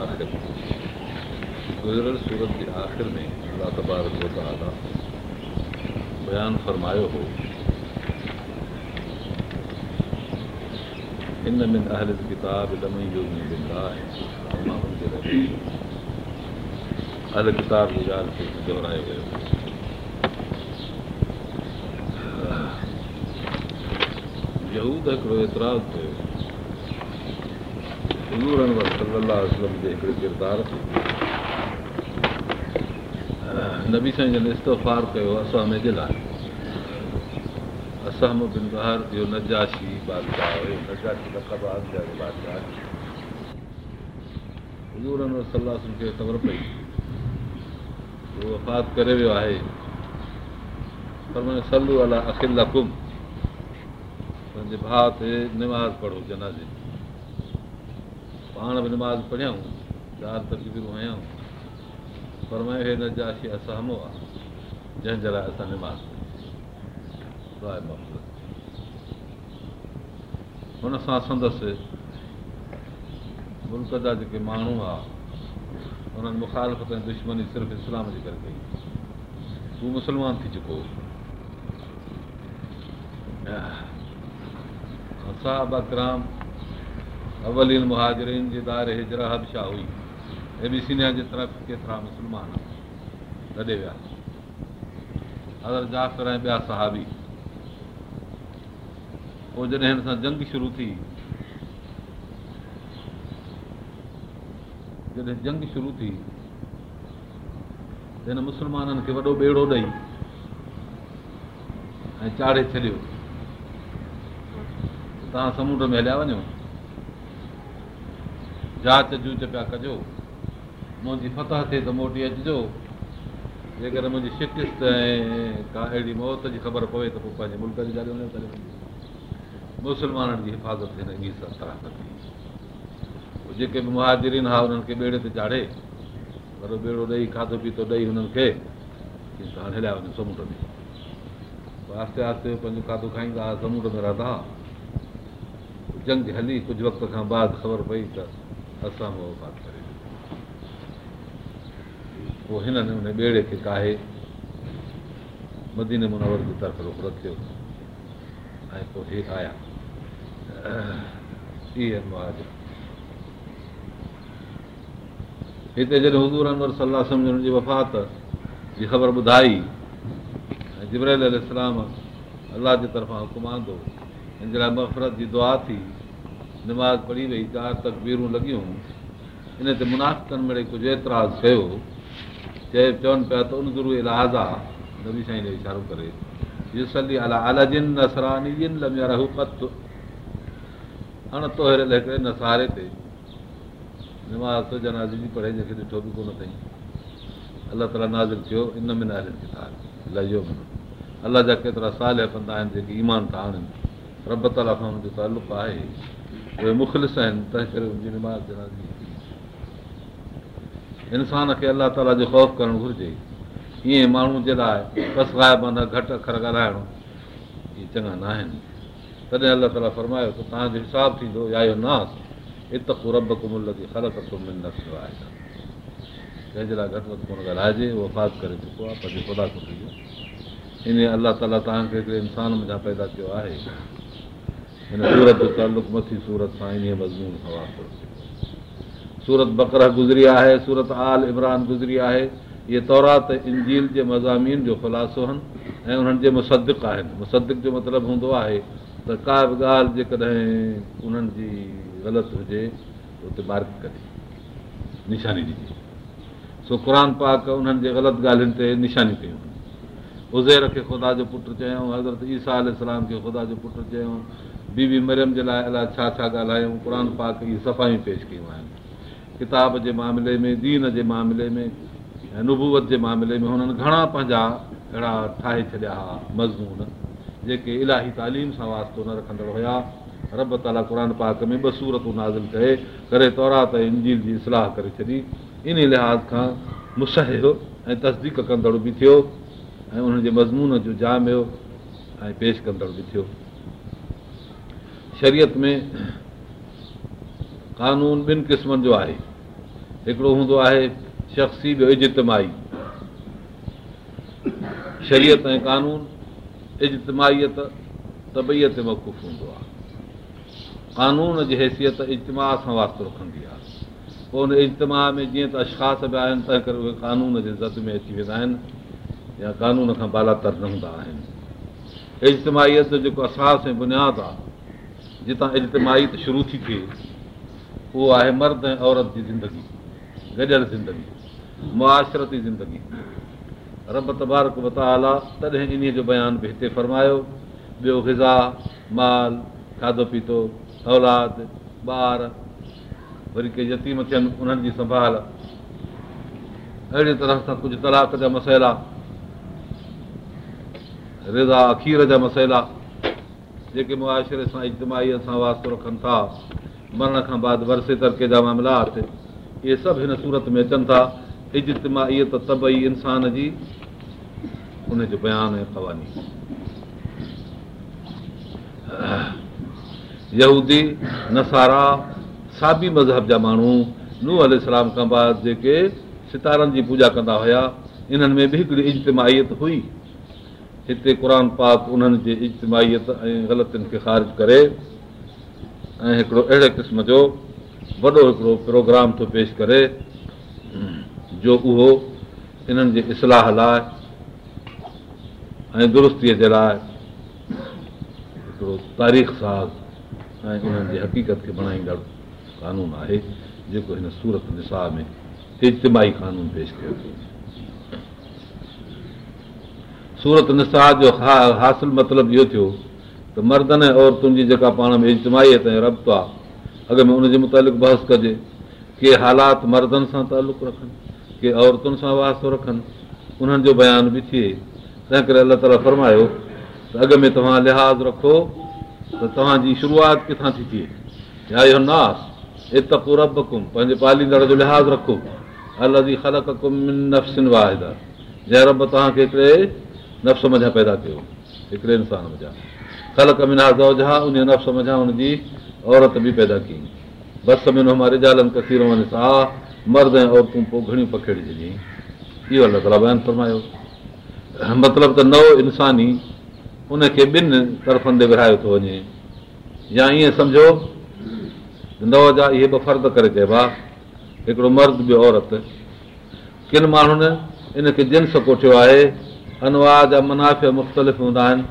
آخر گزرل صورت کے آخر میں اللہ تبارک و تعالیٰ بیان فرمایا ہو ان من اہل کتاب لم یؤمن بالله وما هم اہل کتاب کی گال سے دوہرائے گئے یہود ایک اعتراض تھے हिकिड़े किरदारु नबी साईं जन इस्तफार कयो असम जे लाइशाह हुयो बादशाह हज़ूर सलाह खे ख़बर पई वफ़ाद करे वियो आहे पर मुंहिंजो सलू अला अखिलाकुम पंहिंजे भाउ ते निमास पढ़ो जनाज़िन पाण बि निमाज़ पढ़ियऊं चारि तकबीरूं हयूं पर मां हे नजाशी असहमो आहे जंहिंजे लाइ असां निमाज़ पढ़ी हुन सां संदसि मुल्क जा जेके माण्हू हुआ मुखालफ़त ऐं दुश्मनी सिर्फ़ु इस्लाम जे करे कई हू मुस्लमान थी चुको साहाब क्राम अवलीन मुहाजरीन जे दारे हि जरहबशाह हुई ऐं बि सीनिया जे तरफ़ केतिरा मुस्लमान लॾे विया अगरि जाफ़र ऐं ॿिया सहाबी पोइ जॾहिं हिन सां जंग शुरू थी जॾहिं जंग शुरू थी त हिन मुस्लमाननि खे वॾो ॿेड़ो ॾेई ऐं चाढ़े छॾियो तव्हां समुंड में हलिया वञो जात जूच पिया कजो मुंहिंजी फतह थिए त मोटी अचिजो जेकर मुंहिंजी शिकिस्त ऐं का अहिड़ी मौत जी ख़बर पवे त पोइ पंहिंजे मुल्क जी ॻाल्हियूं करे वञे जी हिफ़ाज़त थींदा ई सभु तरह पोइ जेके बि महाजरीन हुआ हुननि खे ॿेड़े ते चाढ़े पर ॿेड़ो ॾेई खाधो पीतो ॾेई हुननि खे हाणे हलिया वञो समुंड में पोइ आहिस्ते आहिस्ते पंहिंजो खाधो खाईंदा हुआ समुंड में रहंदा पोइ जंग हली कुझु वक़्त खां बाद ख़बर पई त असां करे पोइ हिननि हुन ॿेड़े खे काहे मदीन मुनवर जी तरफ़ रुख रखियो ऐं पोइ हे आया हिते जॾहिं हुज़ूर सलाहु सम्झो हुननि जी वफ़ात जी ख़बर ॿुधाई ऐं जिबरल इस्लाम अलाह जे तरफ़ां हुकुम आंदो हिन जे लाइ मफ़रत जी दुआ थी निमाज़ पढ़ी वई चार तकबीरूं लॻियूं इन ते मुनाह कंदमि कुझु कयो चए चवनि पिया त उन गुरू इलाहज़ा नबी साईं जो इशारो करे अला नसरानी अण न नसारे ते निमाज़ निमाज़ु जनाज़ जी पढ़े जंहिंखे ॾिठो बि कोन अथई अलाह ताला नाज़ थियो इन में नाज़ न अलाह जा केतिरा साल कंदा आहिनि जेके ईमान था आणनि रब ताला खां हुनजो अलपु आहे उहे मुख़लिस आहिनि तंहिं करे निमाज़ जनाज़ी इंसान खे अलाह ताला जो ख़ौफ़ करणु घुरिजे ईअं माण्हू जे लाइ बस कसाइबा घटि अख़र ॻाल्हाइणो इहे चङा न आहिनि तॾहिं अलाह ताला फरमायो त तव्हांजो हिसाबु थींदो या इहो नास इतो रब कु मुल ख़ुम न कयो आहे जंहिंजे लाइ घटि वधि कोन ॻाल्हाइजे उहो ख़ासि करे चुको आहे पंहिंजे ख़ुदा इन अलाह ताला तव्हांखे हिकिड़े इंसान पैदा कयो आहे हिन सूरत जो तालुक मथी सूरत सां इन मज़मून हवा सूरत बकरह गुज़री आहे सूरत आल इमरान गुज़री आहे इहे तौरात इंजील जे मज़ामीन जो ख़ुलासो आहिनि ऐं उन्हनि जे मुसदिक आहिनि मुसदिक जो मतिलबु हूंदो आहे त का बि ॻाल्हि जेकॾहिं उन्हनि जी ग़लति हुजे उते मार्क करे निशानी ॾिजे सो क़ुर पाक उन्हनि जे ग़लति ॻाल्हियुनि ते निशानी कयूं उज़ेर खे ख़ुदा जो पुटु चयूं हज़रत ईसा अल खे ख़ुदा जो पुटु चयऊं बीबी मरियम जे लाइ अलाए छा छा ॻाल्हायूं क़ुर पाक जी सफ़ायूं पेश कयूं आहिनि किताब जे मामले में दीन जे मामले में ऐं नुबूवत जे मामले में हुननि घणा पंहिंजा अहिड़ा ठाहे छॾिया हुआ मज़मून जेके इलाही तालीम सां वास्तो न रखंदड़ हुया रब ताला क़ुर पाक में ॿ सूरतूं नाज़िल करे तौरा त इंजील जी इस्लाह करे छॾी इन लिहाज़ खां मुसहर ऐं तस्दीक़ु कंदड़ बि थियो ऐं उन्हनि जे मज़मून जो जाम हुयो ऐं पेश कंदड़ बि थियो शरीयत में कानून ॿिनि क़िस्मनि जो आहे हिकिड़ो हूंदो आहे शख़्सी ॿियो इज़तमाही शरीयत ऐं क़ानून इजतमाहीत तबईअ ते मौक़ूफ़ हूंदो आहे क़ानून जी हैसियत इजतमाह सां वास्तो रखंदी आहे पोइ हुन इजतमाह में जीअं त अशख़ास बि आहिनि तंहिं करे उहे क़ानून जे ज़द में अची वेंदा आहिनि या क़ानून खां बालातर न हूंदा आहिनि इजतमाहीत जो जेको असास ऐं बुनियादु आहे जितां इजतमाही त शुरू थी थिए उहो आहे मर्द ऐं औरत जी ज़िंदगी गॾियल ज़िंदगी मुआशरती ज़िंदगी रब तबारक कु तॾहिं इन जो बयान बि हिते फ़रमायो ॿियो गिज़ा माल खाधो पीतो औलाद ॿार वरी के यतीम थियनि उन्हनि जी संभाल अहिड़ी तरह सां कुझु तलाक जा मसइला रिज़ा अखीर जा मसइला जेके मुआशिरे सां इजतिमाहीअ सां वास्तो रखनि था मरण खां बाद वरसे तरके जा मामलात इहे सभु हिन सूरत में अचनि था इजतिमाहत त तबई इंसान जी उनजो बयानु ऐं क़वानी यूदी नसारा साबी मज़हब जा माण्हू नूअ इस्लाम खां बाद जेके सितारनि जी पूॼा कंदा हुया इन्हनि में बि हिकिड़ी इजतमाहीत हुई हिते क़रान पाक उन्हनि जे इजतमाहीत ऐं ग़लतियुनि खे ख़ारिज करे ऐं हिकिड़ो अहिड़े क़िस्म जो वॾो हिकिड़ो प्रोग्राम थो पेश करे जो उहो इन्हनि जे इस्लाह लाइ ऐं दुरुस्तीअ जे लाइ हिकिड़ो तारीख़ साज़ ऐं उन्हनि जी हक़ीक़त खे बणाईंदड़ क़ानून आहे जेको हिन सूरत निसाह में इजतमाही क़ानून पेश कयो थो वञे सूरत निसाह जो हा हासिलु मतिलबु इहो थियो त मर्दनि ऐं औरतुनि जी जेका पाण में इजमाहीत ऐं रबो आहे अॻु में उनजे मुतालिक बहस कजे के हालात मर्दनि सां तालुक़ु रखनि के औरतुनि सां वास्तो रखनि उन्हनि जो बयानु बि थिए तंहिं करे अलाह ताला फरमायो त अॻु में तव्हां लिहाज़ रखो त तव्हांजी शुरूआति किथां थी थिए या इहो नास इत पंहिंजे पालींदड़ जो लिहाज़ रखो अलॻि ख़लक कुम नफ़्सिन वाहिदा जंहिं रब तव्हांखे हिकिड़े नफ़्स मञां पैदा कयो हिकिड़े इंसान वजा ख़लक मिनार दव जा उन नफ़्स मजा हुनजी औरत बि पैदा कई बस में जालनि कसीर सां मर्द ऐं औरतूं पोइ घणियूं पखिड़िजईं इहो अलॻि लॻ बयानु फरमायो मतिलबु त नओ इंसानी उनखे ॿिनि तरफ़नि ते विरिहायो थो वञे या ईअं सम्झो नव जा इहे ॿ फ़र्द करे चइबा हिकिड़ो मर्द ॿियो औरत किन माण्हुनि इनखे जिन्स कोठियो आहे अनुवा जा मुनाफ़ मुख़्तलिफ़ हूंदा आहिनि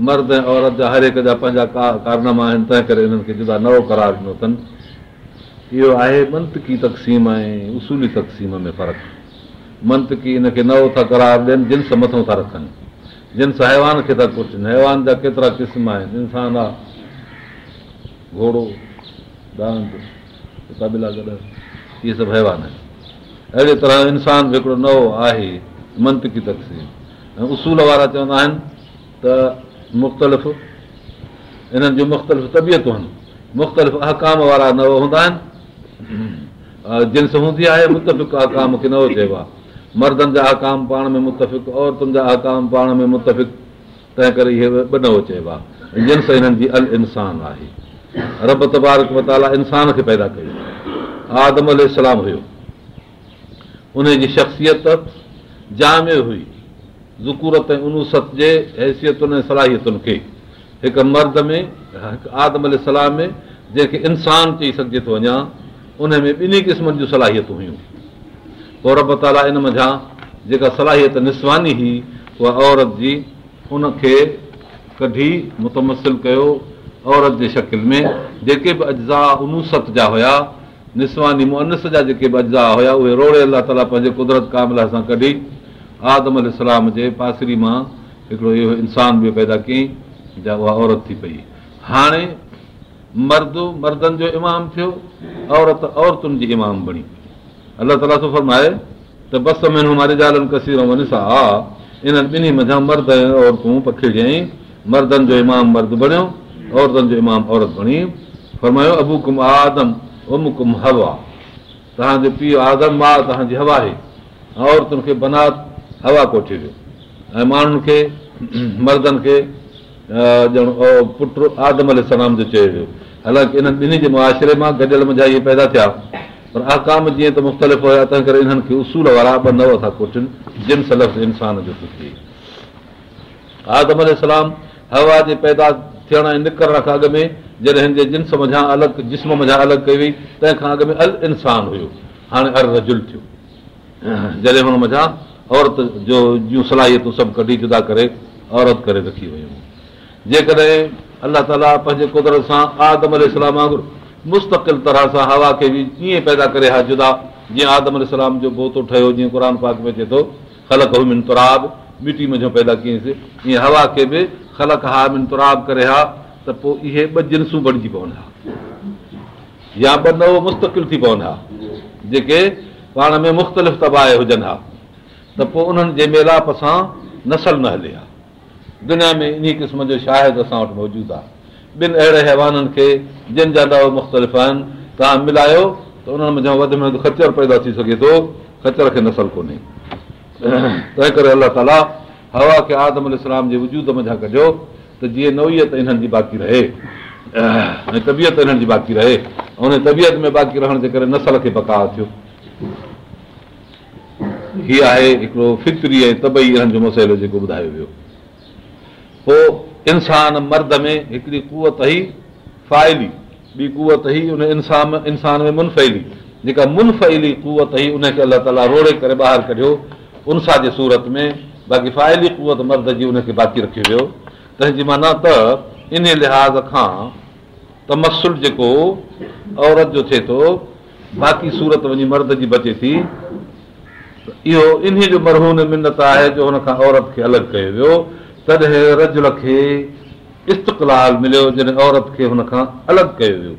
मर्द ऐं औरत जा हर हिकु जा पंहिंजा का कारनामा आहिनि तंहिं करे हिननि खे जुदा नओं करार ॾिनो अथनि इहो आहे मनत तक़सीम ऐं उसूली तक़सीम में फ़र्क़ु मंतक़ी इनखे नओं था करार ॾियनि जिन्स मथो था रखनि जिन्स हैवान खे था कुझु हैवान जा केतिरा क़िस्म आहिनि इंसान आहे घोड़ो डांड काबिला गॾु इहे सभु हैवान आहिनि अहिड़े तरह इंसान जो हिकिड़ो आहे तक़सीम उसूल वारा चवंदा आहिनि त मुख़्तलिफ़ इन्हनि जूं मुख़्तलिफ़ तबियतूं आहिनि मुख़्तलिफ़ अहकाम वारा न हूंदा आहिनि जिन्स हूंदी आहे मुतफ़िक़ अहकाम खे नओं चइबो आहे मर्दनि जा अहकाम पाण में मुतफ़िक़ औरतुनि जा अहकाम पाण में मुतफ़िक़ तंहिं करे इहे बि नओं चइबो आहे जिन्स हिननि जी अल इंसान आहे रब तबारक मताला इंसान खे पैदा कयो आदमल इस्लाम हुयो उन जी शख़्सियत जाम हुई ज़कूरत ऐं उनूसत जे हैसियतुनि ऐं सलाहियतुनि खे हिकु मर्द में हिकु आदम अल सलाह में जंहिंखे इंसान चई सघिजे थो वञा उन में ॿिन्ही क़िस्मनि जूं सलाहियतूं हुयूं पोइ रब ताला इन मज़ा जेका सलाहियत निस्वानी हुई उहा औरत जी उनखे कढी मुतमसिल कयो औरत जे शकिल में जेके बि अजा उनूसत जा हुया निस्वानी मुअनस जा जेके बि अजा हुया उहे रोड़े अलाह ताला पंहिंजे कुदरत कामला सां कढी आदमल सलाम जे पासिरी मां हिकिड़ो इहो इंसान बि पैदा कयईं जा उहा औरत थी पई हाणे मर्द मर्दनि जो इमाम थियो औरत औरतुनि जी इमाम बणी अलाह ताला सुफ़रमाए त बस में ज़ालनि कसीर महीनो मालेर इन्हनि ॿिन्ही मथां मर्द ऐं औरतूं पखिड़ मर्दनि जो इमाम मर्द बणियो औरतुनि जो इमाम औरत बणी फरमायो अबू कुम आदम उम कुम हवा तव्हांजो पीउ आदम माउ तव्हांजी हवा आहे औरतुनि खे बनात हवा कोठी वियो ऐं माण्हुनि खे मर्दनि खे ॼण पुट आदम अल सलाम जो चयो वियो हालांकि इन्हनि ॿिन्ही जे मुआशिरे मां गॾियल मुंहिंजा इहे पैदा थिया पर आकाम जीअं त मुख़्तलिफ़ हुया तंहिं करे इन्हनि खे उसूल वारा ॿ नव था कोठियुनि जिन सलफ इंसान जो थो थिए आदम अल सलाम हवा जे पैदा थियण ऐं निकिरण खां अॻु में जॾहिं हिन जे जिन्स मज़ा अलॻि जिस्म मज़ा अलॻि कई हुई तंहिंखां अॻु में अल इंसान हुयो हाणे अर रजुल थियो जॾहिं हुन मज़ा औरत जो जूं सलाहियतूं सभु कढी जुदा करे औरत करे रखी वियूं जेकॾहिं अलाह ताला पंहिंजे क़ुदिरत सां आदमलाम वांगुरु मुस्तक़िल तरह सां हवा खे बि कीअं पैदा करे हा जुदा जीअं आदम इस्लामलाम जो गो ठहियो जीअं क़ुर पाक में अचे थो ख़लक हूमिन तुराब मिटी मंझि पैदा कीअंसीं ईअं हवा खे बि ख़लक हामिन तुराब करे हा त पोइ इहे ॿ जिनसूं बणिजी पवनि हा या ॿ न मुस्तक़िल थी पवनि हा जेके पाण में मुख़्तलिफ़ हुजनि हा त पोइ उन्हनि जे मेलाप सां नसल न हले आहे दुनिया में इन क़िस्म जो शायदि असां वटि मौजूदु आहे ॿिनि अहिड़े हैवाननि खे जिन जा नओं मुख़्तलिफ़ आहिनि तव्हां मिलायो त उन्हनि वधि में वधि खचर पैदा थी सघे थो खचर खे नसल कोन्हे तंहिं करे अलाह ताला हवा खे आदमल इस्लाम जे वजूद मा कजो त जीअं नौइयत इन्हनि जी बाक़ी रहे ऐं तबियत इन्हनि जी बाक़ी रहे उन तबियत में बाक़ी रहण जे करे नसल खे बकाउ थियो हीअ आहे हिकिड़ो फितरी ऐं तबई इन्हनि जो मसइलो जेको ॿुधायो वियो पोइ इंसान मर्द में हिकिड़ी कुवत ई फ़ाइली ॿी कुवत ई उन इंसान इंसान में मुनफैली जेका मुनफैली कुवत ई उनखे अलाह ताला रोड़े करे ॿाहिरि कढियो उनसा जे सूरत में बाक़ी फाइली कुवत मर्द जी उनखे बाक़ी रखियो वियो तंहिंजी माना त इन लिहाज़ खां तमसुल जेको औरत जो थिए थो बाक़ी सूरत वञी मर्द जी बचे थी इहो इन्हीअ जो मरहून मिनत आहे जो हुनखां औरत खे अलॻि कयो वियो तॾहिं रजल खे इस्तक़लाल मिलियो जॾहिं औरत खे हुनखां अलॻि कयो वियो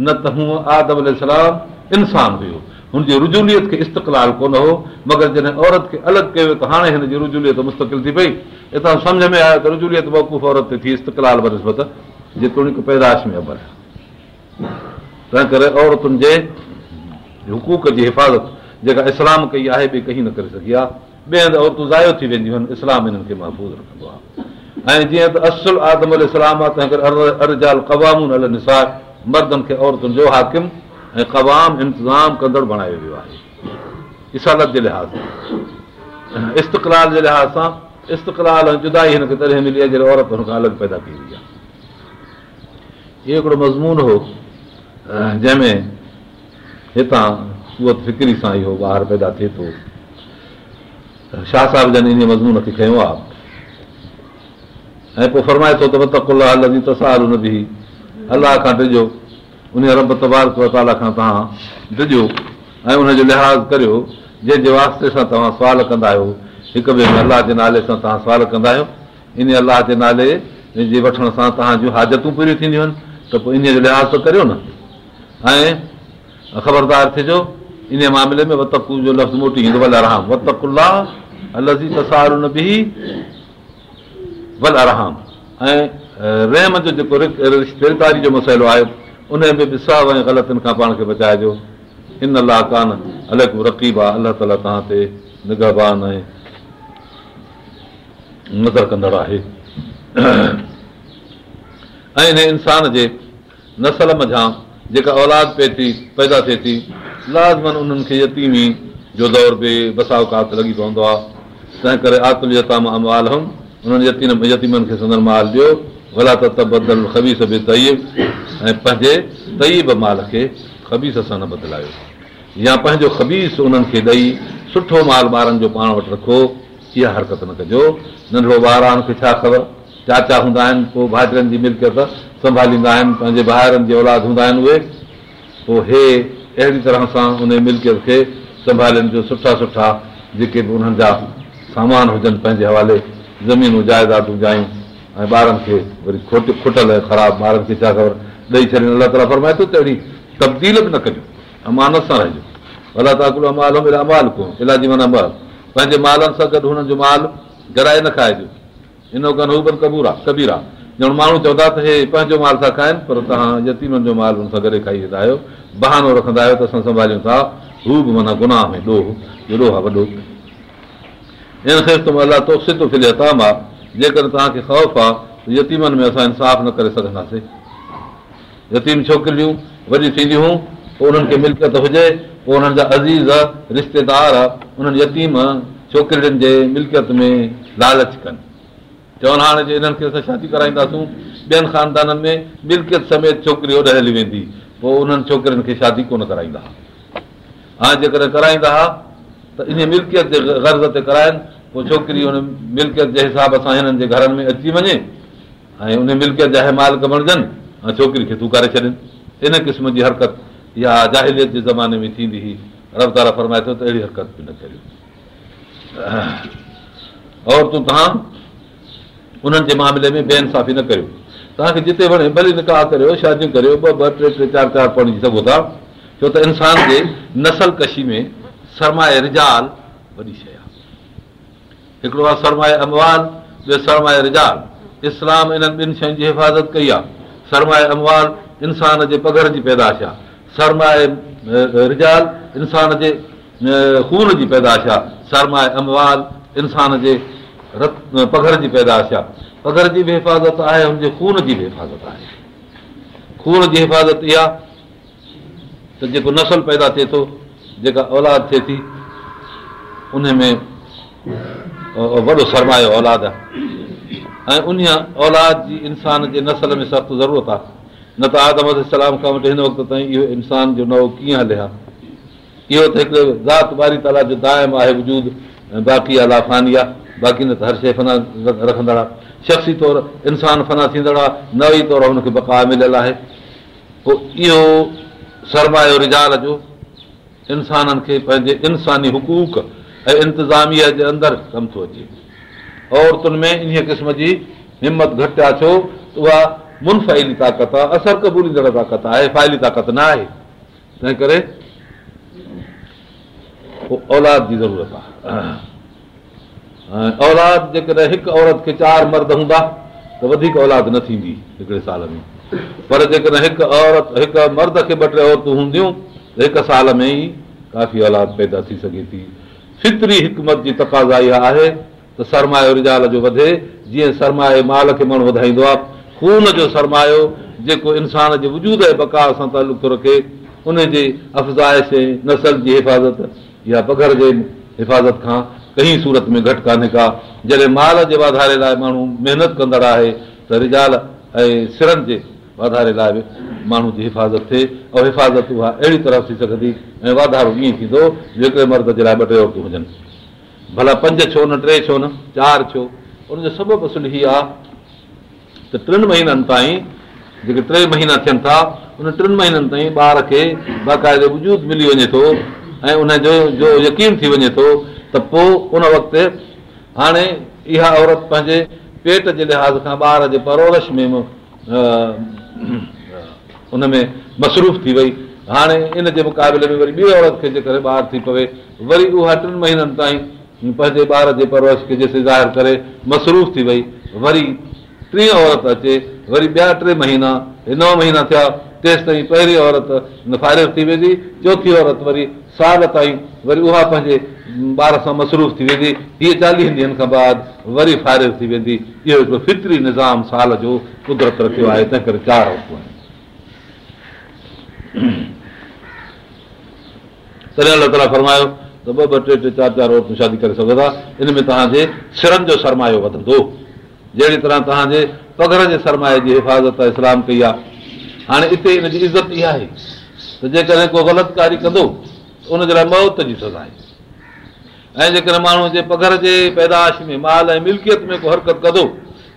न त हूअ आदमलाम इंसानु हुयो हुनजी रुजुलियत खे इस्तक़लाल कोन हो मगर जॾहिं औरत खे अलॻि कयो वियो त हाणे हिनजी रुजुलियत मुस्तकिल थी पई हितां सम्झ में आयो त रुजलियत बक़ूफ़ औरत ते थी इस्तक़लाल वरिस्मत जेतोणीक पैदाश में अमर तंहिं करे औरतुनि जे हुक़ूक़ जी हिफ़ाज़त जेका इस्लाम कई आहे ॿी कई न करे सघी आहे ॿिए हंधि औरतूं ज़ायो थी वेंदियूं आहिनि इस्लाम हिननि खे महफ़ूज़ रखंदो आहे ऐं जीअं त असुल आदमल इस्लाम आहे तंहिं करे अरजाल अल निसार मर्दनि खे औरतुनि जो हाकिम ऐं क़वाम इंतज़ाम कंदड़ बणायो वियो आहे इसालत जे लिहाज़ सां इस्तकलाल जे लिहाज़ सां इस्तकलाल ऐं जुदाई हिनखे तॾहिं मिली आहे जॾहिं औरत हुन खां अलॻि पैदा थी वई आहे इहो हिकिड़ो मज़मून हो जंहिंमें हितां सूरत फिक्री सां इहो ॿार पैदा थिए थो शाह साहिब जन इन मज़मून खे खयो आहे ऐं पोइ फरमाए थो त कुल तसार तस बि अलाह खां ॾिजो उन रब तबार ताला खां तव्हां रबतालिजो ऐं उनजो लिहाज़ करियो जंहिंजे वास्ते सां तव्हां सुवाल कंदा आहियो हिक ॿिए में अलाह जे नाले सां तव्हां सुवाल कंदा आहियो इन अलाह जे नाले जे वठण सां तव्हां जूं हादतूं पूरियूं थींदियूं आहिनि त पोइ इन जो लिहाज़ त करियो न ऐं ख़बरदार थिजो इन मामले में वतकू जो लफ़्ज़ मोटी ईंदो वल न बि वल अरह ऐं रहम जो जेको रिश्तेदारी जो मसइलो आहे उन में बि बिसा ऐं ग़लतियुनि खां पाण खे बचाइजो इन अलाह कान अलॻि रक़ीब आहे अलाह ताला तव्हां ते निगहबान ऐं नज़र कंदड़ आहे ऐं हिन इंसान जे नसल मझां जेका औलाद पए थी पैदा थिए थी लाज़मन उन्हनि खे यतीमी जो दौर बि बसावकात लॻी पवंदो आहे तंहिं करे आतुल्यता मां हुउमि उन्हनि यतीन यतीमनि खे सदन माल ॾियो भला त बदिल ख़बीस बि तयब ऐं पंहिंजे तयब माल खे ख़बीस सां न बदिलायो या पंहिंजो ख़बीस उन्हनि खे ॾेई सुठो माल ॿारनि जो पाण वटि रखो इहा हरकत न कजो नंढो ॿार आहे हुनखे छा ख़बर चाचा हूंदा आहिनि पोइ भाजरनि जी मिल्कियत संभालींदा आहिनि पंहिंजे ॿाहिरनि जे औलाद हूंदा आहिनि उहे पोइ हे अहिड़ी तरह सां उन मिल्कियत खे संभालनि जो सुठा सुठा जेके बि उन्हनि जा सामान हुजनि पंहिंजे हवाले ज़मीनूं जाइदादूं जायूं ऐं ॿारनि खे वरी खोट खुटल ख़राबु ॿारनि खे छा ख़बर ॾेई छॾनि अलाह ताला फरमाए थो त अहिड़ी तब्दील बि न कजो अमान सां रहिजो अलाह तव्हां हिकिड़ो अमाल हूंदो अमाल कोन इलाजी माना अमाल पंहिंजे मालनि सां गॾु हुननि जो माल घराए न खाइजो इन कान हू आहे कबीर आहे ॼण माण्हू चवंदा था त हे पंहिंजो माल था खाइनि पर तव्हां यतीमनि जो माल हुन सां गॾु खाई वेंदा आहियो बहानो रखंदा आहियो त असां संभालियूं था हू बि माना गुनाह में ॾोह ॾोहो वॾो हिन इन अलाह तोसे थो फिले हताम आहे जेकॾहिं तव्हांखे ख़ौफ़ आहे यतीमनि में असां इंसाफ़ न करे सघंदासीं यतीम छोकिरियूं वॾियूं थींदियूं हुयूं पोइ उन्हनि खे मिल्कियत हुजे पोइ उन्हनि जा अज़ीज़ आहे रिश्तेदार आहे उन्हनि यतीम छोकिरियुनि जे मिल्कियत में लालच कनि चवनि हाणे जे हिननि खे असां शादी कराईंदासूं ॿियनि ख़ानदाननि में मिल्कियत समेत छोकिरी होॾे हली वेंदी पोइ उन्हनि छोकिरियुनि खे शादी कोन कराईंदा हुआ हाणे जेकॾहिं कराईंदा हुआ त इन मिल्कियत जे गर्ज़ ते कराइनि पोइ छोकिरी उन मिल्कियत जे हिसाब सां हिननि जे घरनि में अची वञे ऐं उन मिल्कियत जा हीअ मालिक बणिजनि ऐं छोकिरी खे तूं करे छॾनि इन क़िस्म जी हरकत इहा जाहिलियत जे ज़माने में थींदी हुई रब तारा फरमाए थो त अहिड़ी हरकत बि न करियो औरतूं तव्हां उन्हनि जे मामले में बेइंसाफ़ी न करियो तव्हांखे जिते वणे भली निकाह करियो शादियूं करियो ॿ ॿ टे टे चारि चारि पढ़ी सघो था छो त इंसान जे नसल कशी में सरमाए रिजाल वॾी शइ आहे हिकिड़ो आहे सरमाए अमवाल ॿियो सरमाए रिजाल इस्लाम इन्हनि ॿिनि शयुनि जी हिफ़ाज़त कई आहे सरमाए अमवाल इंसान जे पघर जी पैदाश आहे सरमाए रिज़ाल इंसान जे ख़ून जी पैदाश आहे सरमाए अमवाल इंसान जे रत पघर जी पैदाश आहे पघर जी बि हिफ़ाज़त आहे हुनजे खून जी बि हिफ़ाज़त आहे खून जी हिफ़ाज़त इहा त जेको नसल पैदा थिए थो जेका औलाद थिए थी उन में वॾो सरमायो औलाद आहे ऐं उन औलाद जी इंसान जे नसल में सख़्तु ज़रूरत आहे न त आदम सलाम खां वठी हिन वक़्तु ताईं इहो इंसान जो नओ कीअं हले हा इहो त हिकिड़े ज़ात वारी ताला जो दाइम आहे वजूद ऐं बाक़ी अलाखानी आहे बाक़ी न त हर शइ फना रखंदड़ आहे शख़्सी तौरु इंसानु फना थींदड़ आहे नई तौर हुनखे बका मिलियल आहे पोइ इहो सरमायो रिज़ाल जो इंसाननि खे पंहिंजे इंसानी हुक़ूक़ ऐं इंतिज़ामिया जे अंदरि कमु थो अचे औरतुनि में इन क़िस्म जी हिमत घटि आहे छो त उहा मुनफ़ाइली ताक़त आहे असरु क़बूलींदड़ ताक़त आहे फ़ाइली ताक़त न आहे तंहिं करे पोइ औलाद जी ज़रूरत आहे ऐं औलाद जेकॾहिं हिकु औरत खे चारि मर्द हूंदा त वधीक औलाद न थींदी हिकिड़े साल में पर जेकॾहिं हिकु औरत हिकु मर्द खे ॿ टे औरतूं हूंदियूं त हिकु साल में ई काफ़ी औलाद पैदा थी सघे थी फितरी हिकमत जी तक़ाज़ा इहा आहे त सरमायो रिजाल जो वधे जीअं सरमाए माल खे माण्हू वधाईंदो आहे खून जो सरमायो जेको इंसान जे वजूद ऐं बकार सां तालुक थो रखे उनजे अफ़ज़ाइश नसल जी हिफ़ाज़त या पघर जे हिफ़ाज़त खां कंहिं सूरत में घटि कान्हे का जॾहिं माल जे वाधारे लाइ माण्हू महिनत कंदड़ आहे त रिजाल ऐं सिरनि जे वाधारे लाइ बि माण्हू जी हिफ़ाज़त थिए ऐं हिफ़ाज़त उहा अहिड़ी तरह थी सघंदी ऐं वाधारो ईअं थींदो जेके मर्द जे लाइ ॿ टे औरतूं हुजनि भला पंज छो न टे छो न चारि छो उनजो सबबु असुल हीअ आहे त टिनि महीननि ताईं जेके टे महीना थियनि था उन टिनि महीननि ताईं ॿार खे बाक़ाइदे वजूद मिली वञे थो ऐं उनजो जो यकीन थी वञे थो त पोइ उन वक़्तु हाणे इहा औरत पंहिंजे पेट जे लिहाज़ खां ॿार जे परोरश में उन में मसरूफ़ थी वई हाणे इन जे मुक़ाबले में वरी ॿी औरत खे जेकॾहिं ॿार थी पवे वरी उहा टिनि महीननि ताईं पंहिंजे ॿार जे परवरश खे जेसि ज़ाहिर करे मसरूफ़ थी वई वरी टी औरत अचे वरी ॿिया टे महीना नव महीना थिया तेसि ताईं पहिरीं औरत फारिग थी वेंदी चोथी औरत वरी साल ताईं वरी उहा पंहिंजे ॿार सां मसरूफ़ थी वेंदी हीअ चालीहनि ॾींहंनि खां बाद वरी फारिग थी वेंदी इहो हिकिड़ो फितरी निज़ाम साल जो कुदरत रखियो आहे तंहिं करे चारि औरतूं आहिनि तॾहिं अलाह ताला फरमायो त ॿ ॿ टे टे चारि चारि औरतूं शादी करे सघो था इन में तव्हांजे सिरनि जो सरमायो वधंदो जहिड़ी तरह तव्हांजे पगर जे सरमाए जी हिफ़ाज़त इस्लाम कई आहे हाणे हिते हिन जी इज़त इहा आहे त जेकॾहिं को ग़लति कारी कंदो त उनजे लाइ मौत जी सज़ा आहे ऐं जेकॾहिं माण्हू जे पघर जे पैदाश में माल ऐं मिल्कियत में को हरकत कंदो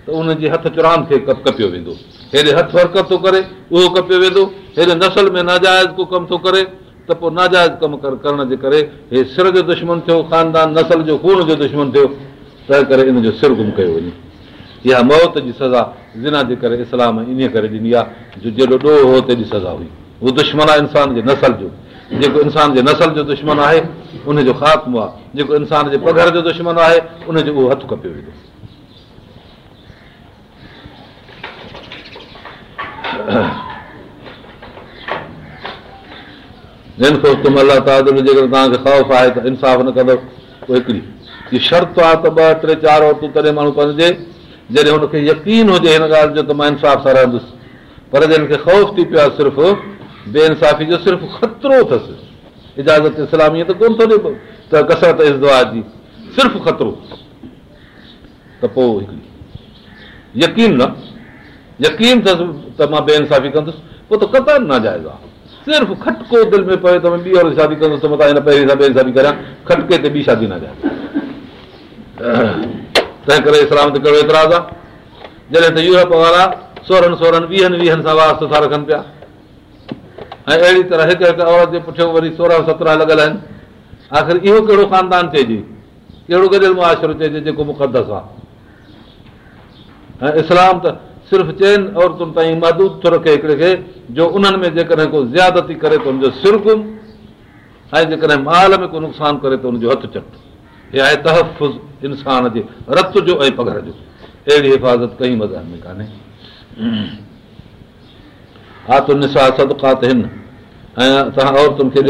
त उनजे हथ चुरान खे कपियो वेंदो हेॾे हथु हरकत थो करे उहो कपियो वेंदो हेॾे नसल में नाजाइज़ को कमु थो करे त पोइ नाजाइज़ कमु करण जे करे हे सिर जो दुश्मन थियो ख़ानदान नसल जो खून जो दुश्मन थियो तंहिं करे इन जो सिर गुम कयो वञे इहा मौत जी सज़ा जिना जे करे इस्लाम इन करे ॾिनी आहे जो जेॾो ॾोह हो तेॾी सज़ा हुई उहो दुश्मन आहे इंसान जे नसल जो जेको इंसान जे नसल जो दुश्मन आहे उनजो ख़ात्मो आहे जेको इंसान जे पघर जो दुश्मन आहे उनजो उहो हथु खपे वेंदो जिन तुम अलाह जेकॾहिं तव्हांखे ख़ौफ़ आहे त इंसाफ़ न कंदो पोइ हिकिड़ी शर्त आहे त ॿ टे चारि औरतूं तॾहिं माण्हू कंदजे जॾहिं हुनखे यकीन हुजे हिन ॻाल्हि जो त मां इंसाफ़ सां रहंदुसि पर जंहिंखे ख़ौफ़ थी पियो आहे सिर्फ़ु बे इंसाफ़ी जो सिर्फ़ु ख़तरो अथसि इजाज़त सलामीअ ते कोन थो ॾिए त कसरत इज़ार जी सिर्फ़ु ख़तरो त पोइ हिकिड़ी यकीन न यकीन अथसि त मां बेइंसाफ़ी कंदुसि पोइ त ख़तर न जाइज़ा सिर्फ़ु खटको दिलि में पए त मां ॿी वारी शादी कंदुसि त मां हिन पहिरीं सां बे इंसाफ़ी करियां खटके ते ॿी शादी न तंहिं करे इस्लाम ते कहिड़ो एतिरा आहे जॾहिं त यूरोप वारा सोरहनि सोरहनि वीहनि वीहनि सां वास्तो था रखनि पिया ऐं अहिड़ी तरह हिकु हिकु औरत जे पुठियो वरी सोरहं सत्रहं लॻल आहिनि आख़िर इहो कहिड़ो ख़ानदान चइजे कहिड़ो गॾियल मुआशिरो चइजे जेको मुक़दस आहे ऐं इस्लाम त सिर्फ़ु चइनि औरतुनि ताईं महदूद थो रखे हिकिड़े खे जो उन्हनि में जेकॾहिं को ज़्यादती करे हुनजो सिरकुम ऐं जेकॾहिं माल में को नुक़सानु करे थो हथु चटु इहे आहे तहफ़ु इंसान जे रत जो ऐं पघर जो अहिड़ी हिफ़ाज़त कई मज़ान में कान्हे निसा सदकात आहिनि ऐं तव्हां औरतुनि खे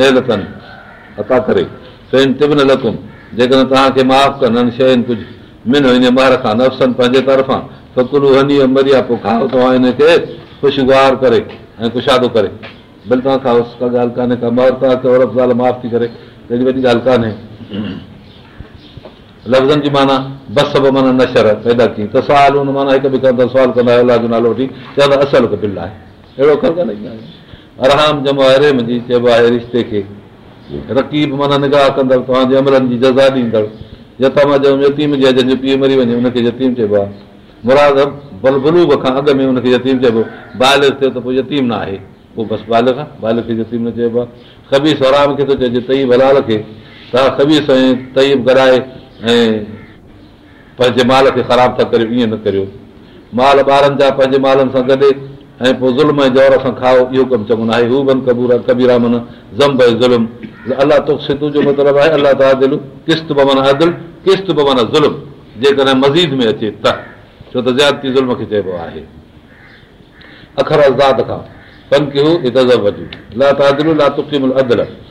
नेल ॾिसंदा अता करे लकुम जेकॾहिं तव्हांखे माफ़ु कंदा शयुनि कुझु मिन हिन ॿार खां नफ़्सनि पंहिंजे तरफ़ां त कुलू हनी मरिया पोइ खाओ तव्हां हिनखे ख़ुशगुवार करे ऐं कुशादो करे बिल तव्हां खाओ का ॻाल्हि कान्हे का तव्हांखे औरत ज़ाल माफ़ु थी करे अहिड़ी वॾी ॻाल्हि कान्हे लफ़्ज़नि जी माना बस बि माना नशर पैदा कई त सुवाल हुन माना हिकु ॿिए खां त सुवाल कंदा आहियो अलाह जो नालो वठी चवंदा असल कबिल आहे अहिड़ो न ई जमो आहे हरे मुंहिंजी चइबो आहे रिश्ते खे रकीब माना निगाह कंदड़ तव्हांजे अमलनि जी जज़ा ॾींदड़ यता मां चवां यतीम जे जंहिंजो पीउ मरी वञे हुनखे यतीम चइबो आहे मुराद बलबलूब खां अॻु में हुनखे यतीम चइबो बाल थियो त पोइ यतीम न आहे पोइ बसि बाल खां बाल खे यतीम न चइबो आहे ख़बीस सवराम खे थो चइजे तई वलाल खे पंहिंजे माल खे ख़राब था करियो ईअं न करियो माल ॿारनि जा पंहिंजे मालनि सां गॾु ऐं पोइ खाओ इहो कमु न आहे अलाह किश्त किस्त माना किश्त माना ज़ुल्म जेकॾहिं मज़ीद में अचे त छो त ज़्यादती ज़ुल्म खे चइबो आहे अखर अज़ाद खां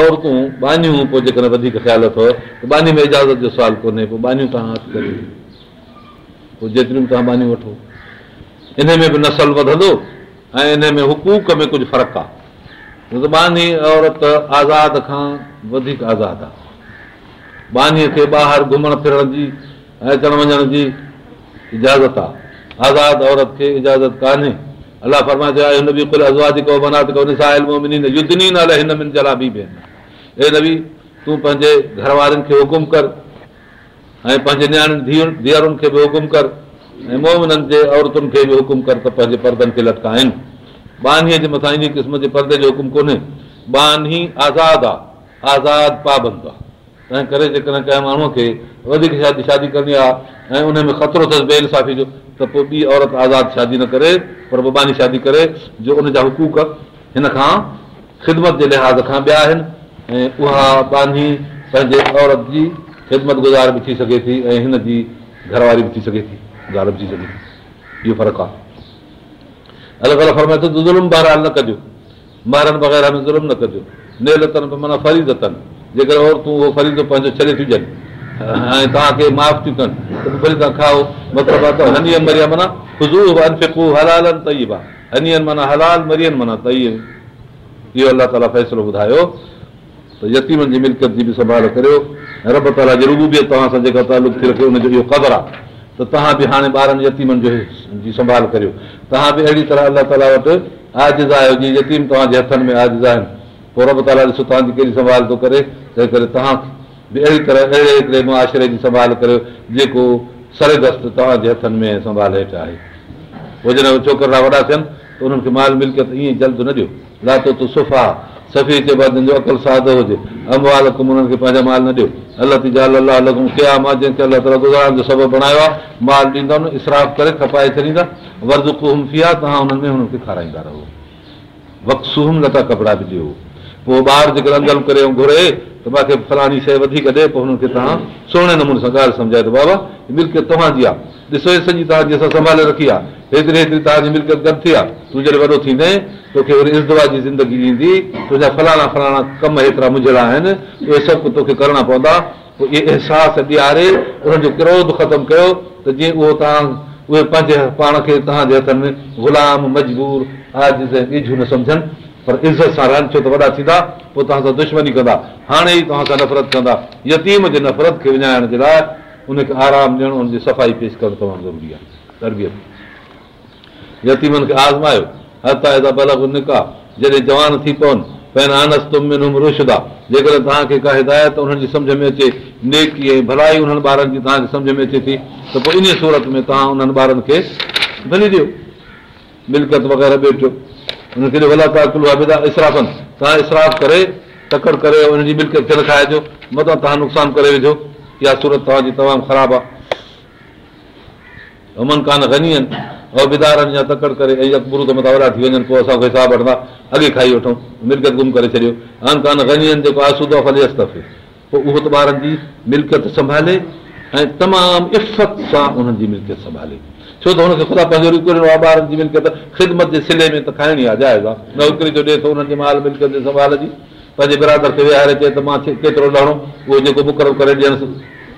औरतूं बानियूं पोइ जेकॾहिं वधीक ख़्यालु अथव त बानी में इजाज़त जो सुवालु कोन्हे पोइ बानियूं तव्हां पोइ जेतिरियूं बि तव्हां बानियूं वठो इन में बि नसल वधंदो ऐं इन में हुक़ूक में कुझु फ़र्क़ु आहे त बानी औरत आज़ाद खां वधीक आज़ादु आहे बीअ खे ॿाहिरि घुमण फिरण जी अचण वञण जी इजाज़त आहे आज़ादु औरत खे इजाज़त अलाह फर्मा आहे हिन में जलाबी पिया हे रबी तूं पंहिंजे घर वारनि खे हुकुम कर ऐं पंहिंजे नियाणियुनि धीअ धीअरुनि खे बि हुकुम कर ऐं मोमिननि जे औरतुनि खे बि हुकुम कर त पंहिंजे परदनि खे लटकाइनि बानीअ जे मथां इन क़िस्म जे परदे जो हुकुम कोन्हे बानी आज़ादु आहे आज़ादु पाबंदु आहे तंहिं करे जेकॾहिं कंहिं माण्हूअ खे वधीक शादी शादी करणी आहे ऐं उनमें ख़तरो अथसि बे इंसाफ़ी जो त पोइ ॿी औरत आज़ादु शादी न करे पर बबानी शादी करे जो उनजा हुक़ूक हिन खां ख़िदमत जे लिहाज़ खां ॿिया आहिनि ऐं उहा पंहिंजी पंहिंजे औरत जी ख़िदमत गुज़ार बि थी सघे थी ऐं हिन जी घरवारी बि थी सघे थी गुज़ार बि थी सघे थी इहो फ़र्क़ु आहे अलॻि अलॻि ज़ुल्म बहिराल न कजो मारनि वग़ैरह में ज़ुल्म न कजो नेलतनि माना फरीदतनि जेकर औरतूं उहो फरी पंहिंजो छॾे थियूं ॾियनि ऐं तव्हांखे माफ़ थियूं कनि त तव्हां खाओ मतिलबु आहे त हनीअ मरिया माना तई हनीअ माना हलाल मरीन माना तई इहो अलाह ताला फ़ैसिलो ॿुधायो त यतीमनि जी मिल्कत जी बि संभाल करियो रब ताला जे रूबू बि तव्हां सां जेका तालुक थी रखे हुनजो इहो ख़बर आहे त तव्हां बि हाणे ॿारनि यतीमनि जो जी संभाल करियो तव्हां बि अहिड़ी तरह अलाह ताला वटि आज़िज़ आहियो जीअं यतीम तव्हांजे हथनि में आज़िज़ आहिनि पोइ रब ताला ॾिसो तव्हांजी कहिड़ी संभाल थो करे तंहिं करे तव्हांशरे जी संभाल करियो जेको तव्हांजे हथनि में संभाल हेठि आहे छोकिरा वॾा थियनि त उन्हनि खे माल मिल्कियत ईअं जल्द न ॾियो लातो तूं सुफ़ा सफ़ी चइबो अकल सादो हुजे उन्हनि खे पंहिंजा माल न ॾियो सबबु बणायो आहे माल ॾींदव इसराफ़ करे खपाए छॾींदा वर्ज़ु आहे खे खाराईंदा रहो वक़्तु सुहम लता कपिड़ा बि ॾियो पोइ ॿार जेकॾहिं अंगल करे ऐं घुरे त मूंखे फलाणी शइ वधीक ॾे पोइ हुनखे तव्हां सुहिणे नमूने सां ॻाल्हि सम्झाए त बाबा मिल्कियत तव्हांजी आहे ॾिसो सॼी तव्हांजी असां संभाले रखी आहे हेतिरी हेतिरी तव्हांजी मिल्कियत गॾु थी आहे तूं जॾहिं वॾो थींदे तोखे वरी इज़दवा जी ज़िंदगी ॾींदी तुंहिंजा फलाणा फलाणा कम हेतिरा मुंझड़ा आहिनि उहे सभु तोखे करणा पवंदा पोइ इहे अहसासु ॾियारे उन्हनि जो क्रोध ख़तमु कयो त जीअं उहो तव्हां उहे पंहिंजे पाण खे तव्हांजे हथनि में गुलाम मजबूर आज़ीज़ ईझू न सम्झनि पर इज़त सां रहनि छो त वॾा थींदा पोइ तव्हां सां दुश्मनी कंदा हाणे ई तव्हां सां नफ़रत कंदा यतीम जे नफ़रत खे विञाइण जे लाइ उनखे आराम ॾियणु उनजी सफ़ाई पेश करणु तमामु ज़रूरी आहे तरबियत यतीमनि खे आज़मायो हर त निका जॾहिं जवान थी पवनि पहिरां आनस तुम तुमु रोशदा जेकॾहिं तव्हांखे का हिदायत उन्हनि जी सम्झ में अचे नेकी ऐं भलाई उन्हनि ॿारनि जी तव्हांखे सम्झ में अचे थी त पोइ इन सूरत में तव्हां उन्हनि ॿारनि खे भली ॾियो मिल्कत वग़ैरह ॾेखो हुनखे वला अला किलो अदा इसराफ़ तव्हां इसराफ़ करे तकड़ि करे हुनजी जी थियल खाइजो मतां तव्हां नुक़सानु करे विझो इहा सूरत तव्हांजी तमामु ख़राबु आहे अमन कान गनी आहिनि या तकड़ि करे ऐं अकबरू त मथां वॾा थी वञनि पोइ असांखे हिसाबु वठंदा अॻे खाई वठूं मिल्कियत गुम करे छॾियो कान गनी आहिनि जेको आहे सूदो दफ़े पोइ उहो त ॿारनि जी मिल्कियत संभाले ऐं तमामु इफ़त सां उन्हनि जी मिल्कियत संभाले छो त हुनखे ख़ुदा पंहिंजो आहे ॿारनि जी मिल्कियत ख़िदमत जे सिले में त खाइणी आहे जाइज़ आहे नौकिरी जो जे संभाल जी पंहिंजे बिरादर खे विहारे चए त मां केतिरो ॾहो उहो जेको मुक़ररु करे ॾियण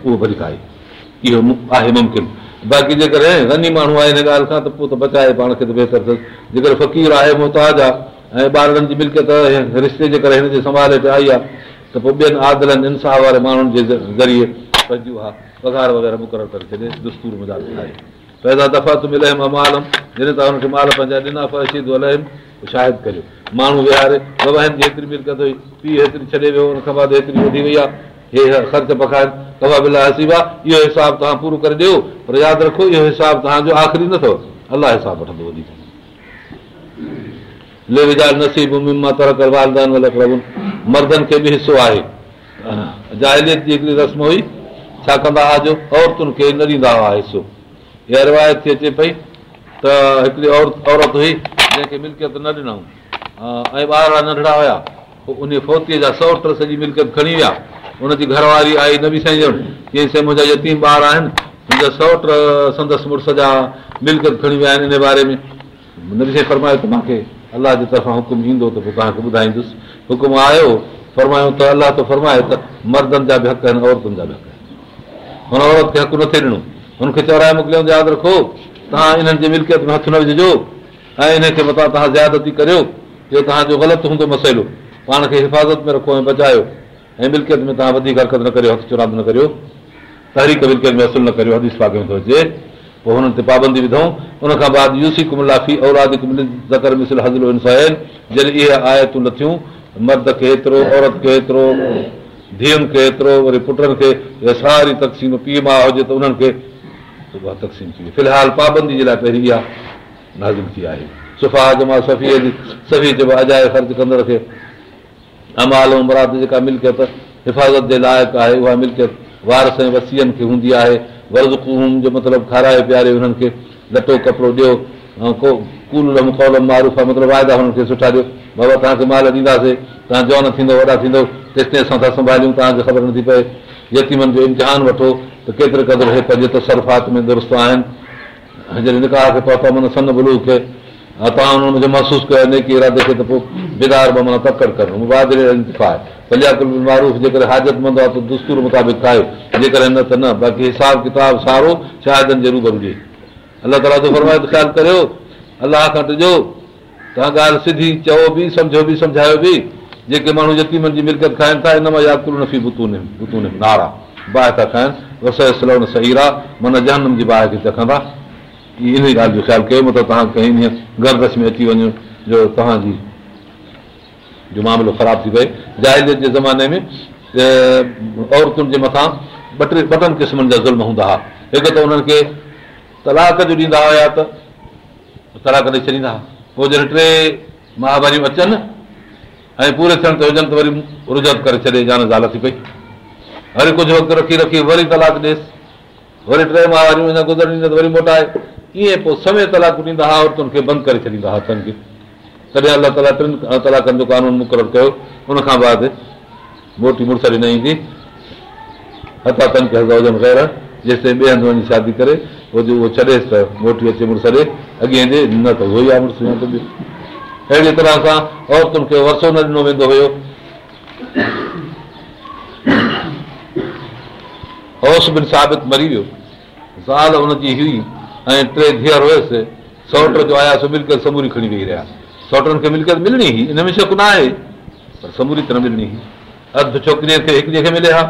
उहो वरी खाई इहो आहे मुमकिन बाक़ी जेकॾहिं गनी माण्हू आहे हिन ॻाल्हि खां त पोइ त बचाए पाण खे त अथसि जेकर फ़क़ीर आहे मुहताज आहे ऐं ॿारनि जी मिल्कियत रिश्ते जे करे हिन जे संभाल ते आई आहे त पोइ ॿियनि आदलनि इंसाफ़ वारे माण्हुनि जे ज़रिए पंहिंजो आहे पघार वग़ैरह मुक़ररु करे छॾे दुस्तूर पैदा दफ़ा तूं मिल जॾहिं हुनखे माल पंहिंजा ॾिना शायदि माण्हू विहारे छॾे वियो आहे इहो हिसाबु तव्हां पूरो करे ॾियो पर यादि रखो इहो हिसाबु तव्हांजो आख़िरी न अथव अलाह हिसाबु वठंदो मर्दनि खे बि हिसो आहे हिकिड़ी रस्म हुई छा कंदा हुआ जो औरतुनि खे न ॾींदा हुआ हिसो इहा रिवायत थी अचे पई त हिकिड़ी औरत औरत हुई जंहिंखे मिल्कियत न ॾिनऊं ऐं ॿार नंढड़ा हुया पोइ उन फोतीअ जा सौट सॼी मिल्कियत खणी विया उनजी घरवारी आई नबी साईं ॼण चई साईं मुंहिंजा यतीम ॿार आहिनि मुंहिंजा सौट संदसि मुड़ुस जा मिल्कियत खणी विया आहिनि इन बारे में नबी साईं फरमायो त मूंखे अलाह जे तरफ़ां हुकुम ईंदो त पोइ तव्हांखे ॿुधाईंदुसि हुकुम आयो फरमायो त अलाह तो फरमायो त मर्दनि जा बि हक़ आहिनि औरतुनि जा बि हक़ आहिनि हुन औरत खे हक़ु नथे ॾिनो हुनखे चौराए मोकिलियऊं यादि रखो तव्हां इन्हनि जे मिल्कियत में हथु न विझिजो ऐं इनखे मथां तव्हां ज़्यादती करियो इहो तव्हांजो ग़लति हूंदो मसइलो पाण खे हिफ़ाज़त में रखो ऐं बचायो ऐं मिल्कियत में तव्हां वधीक हरकत न करियो हथु चुराद न करियो तहरीक मिल्कियत में हसिल न करियो हदीस पाके में थो अचे पोइ हुननि ते पाबंदी विधऊं उनखां बाद यूसी कुलाफ़ी औलाद आहिनि जॾहिं इहे आयतूं न थियूं मर्द खे एतिरो औरत खे एतिरो धीअनि खे एतिरो वरी पुटनि खे सारी तक़सीम पीउ माउ हुजे त उन्हनि खे सुबुह तक़सीम थी वई फिलहालु पाबंदी जे लाइ पहिरीं इहा नाज़ुम थी आहे सुफ़ा जे मां सफ़ीअ जी सफ़ी जे मां अजायो ख़र्चु कंदड़ खे अमाल ऐं मुराद जेका मिल्कियत हिफ़ाज़त जे लाइक़ु आहे उहा मिल्कियत वारस ऐं वसीअनि खे हूंदी आहे वर्ज़ जो मतिलबु खाराए पीआरे हुननि खे लटो कपिड़ो ॾियो ऐं को रम कौलम मारूफ़ आहे मतिलबु वाइदा हुननि खे सुठा ॾियो बाबा तव्हांखे माल ॾींदासीं तव्हां जव थींदो वॾा थींदो तेसिताईं असां था संभालियूं तव्हांखे ख़बर नथी पए यतीमनि जो इम्तिहान वठो त केतिरे क़दुरु हे पंहिंजे तसरफ़ात में दुरुस्त आहिनि निकाह खे पहुता माना सन बुलू खे ऐं तव्हां हुनजो महसूसु कयो नेकी इरादे खे त पोइ बिदार माना तकड़ि बेदार पकड़ कराए मारूफ़ जेकॾहिं हाज़त मंदो आहे त दुस्तूर मुताबिक़ ठाहियो जेकॾहिं न त न बाक़ी हिसाब किताब सारो शायदनि जे शायदि हुजे अलाह ताला जो ख़्यालु करियो अलाह खां ॾिजो तव्हां ॻाल्हि सिधी चओ बि सम्झो बि सम्झायो बि जेके माण्हू यकीमनि जी मिल्कत खाइनि था इन मां या कुल नफ़ी बुतूनि बुतूनि नारा बाहि था खाइनि वसय सलोन न सहीर माना जान जी बाहि खे चखंदा इन ई ॻाल्हि जो ख़्यालु कयो मतिलबु तव्हां कंहिं ॾींहं गर्दस में अची वञो जो तव्हांजी जो मामिलो ख़राबु थी पए जाहिज़ जे ज़माने में औरतुनि जे मथां ॿ टे पटनि क़िस्मनि जा ज़ुल्म हूंदा हुआ हिकु त उन्हनि खे तलाक जो ॾींदा हुआ त तलाक ॾेई छॾींदा हुआ पोइ जॾहिं टे माहावारियूं अचनि ऐं पूरे थियण ते हुजनि त वरी रुजत करे छॾे जान ज़ाल थी पई हर कुझु वक़्तु रखी रखी वरी तलाक ॾेसि वरी टे माउ वारियूं गुज़र ॾींदा त वरी मोटाए ईअं पोइ सवे तलाक ॾींदा हुआ औरतुनि खे बंदि करे छॾींदा हुआ हथनि खे तॾहिं अलाह ताला टिनि तलाकनि जो कानून मुक़ररु कयो उनखां बाद मोटी मुड़ुस ॾे न ईंदी हथा तनि खे हज़ार हुजनि जेसि ताईं ॿिए हंधि वञी शादी करे उहो छॾेसि त मोटी अचे मुड़ुस ॾे अॻे न त उहो ई आहे अहिड़ी तरह सां औरतुनि खे वरसो न ॾिनो वेंदो हुयो होश बि साबित मरी वियो ज़ाल हुनजी हुई ऐं टे धीअर हुयसि सौट जो आया सो आयासीं समूरी खणी वेही रहिया सौटनि खे मिलकत मिलणी हुई हिन में शक न आहे पर समूरी त न मिलणी हुई अधु छोकिरीअ खे हिकु ॿिए खे मिले हा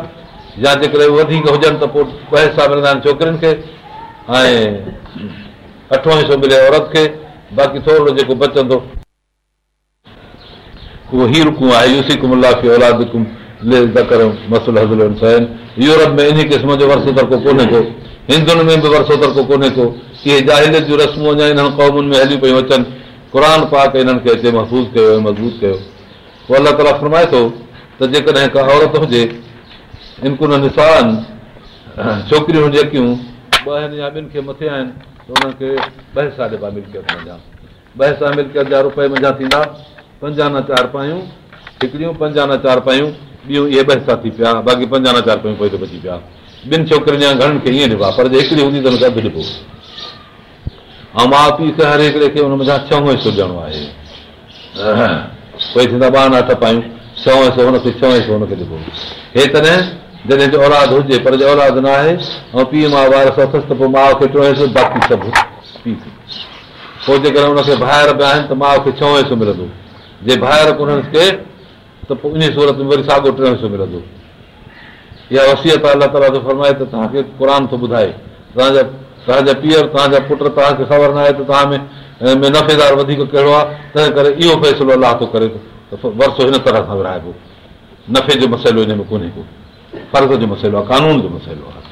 या जेकर वधीक हुजनि त पोइ ॿ हिसा मिलंदा आहिनि छोकिरियुनि खे ऐं अठो हिसो मिले औरत खे बाक़ी थोरो जेको बचंदो उहो ई रुकूं आहे यूसीकला खे यूरोप में इन क़िस्म जो वरसो तरको कोन्हे को हिंदुनि में बि वरसो तरको कोन्हे को इहे जाहिद जूं रस्मूं अञा इन्हनि क़ौमुनि में हली पियूं अचनि क़ुर पाक इन्हनि खे हिते महफ़ूज़ कयो ऐं मज़बूत कयो पोइ अलाह ताला फरमाए थो त जेकॾहिं का औरत हुजे इनकुन निसान छोकिरियूं जेकियूं ॿ या ॿिनि खे मथे आहिनि त उन्हनि खे बहसा मिल्कियत जा रुपए मञा थींदा पंजाह न चारि पायूं हिकिड़ियूं पंजाहु न चारि पायूं ॿियूं इहे ॿ हिसा थी पिया बाक़ी पंजा न चारि पायूं बची पिया ॿिनि छोकिरनि जा घणनि खे ईअं ॾिबा पर जे हिकिड़ी हूंदी त मूंखे अधु ॾिबो ऐं माउ पीउ खे हर हिकिड़े खे हुन मथां छवो है सौ ॾियणो आहे पोइ थींदा ॿारहं अठ पायूं छह हुनखे छह सौ हुनखे ॾिबो हे तॾहिं जॾहिं जो औलाद हुजे पर जे औलाद न आहे ऐं पीउ माउ वार अथसि त पोइ माउ खे चोवें सौ बाक़ी सभु पीउ पोइ जेकॾहिं हुनखे ॿाहिरि पिया आहिनि त माउ खे छह सौ मिलंदो जे ॿाहिरि कोन्हनि खे त पोइ इन सूरत में वरी साॻियो टियों हिसो मिलंदो इहा वसियत अलाह ताला फरमाए त तव्हांखे क़ुर थो ॿुधाए तव्हांजा तव्हांजा पीअर तव्हांजा पुट तव्हांखे ख़बर न आहे त तव्हां में में नफ़ेदार वधीक कहिड़ो आहे तंहिं करे इहो फ़ैसिलो अलाह थो करे त वरसो हिन तरह सां विराएबो नफ़े जो मसइलो हिन में कोन्हे को फ़र्ज़ जो मसइलो आहे क़ानून जो मसइलो आहे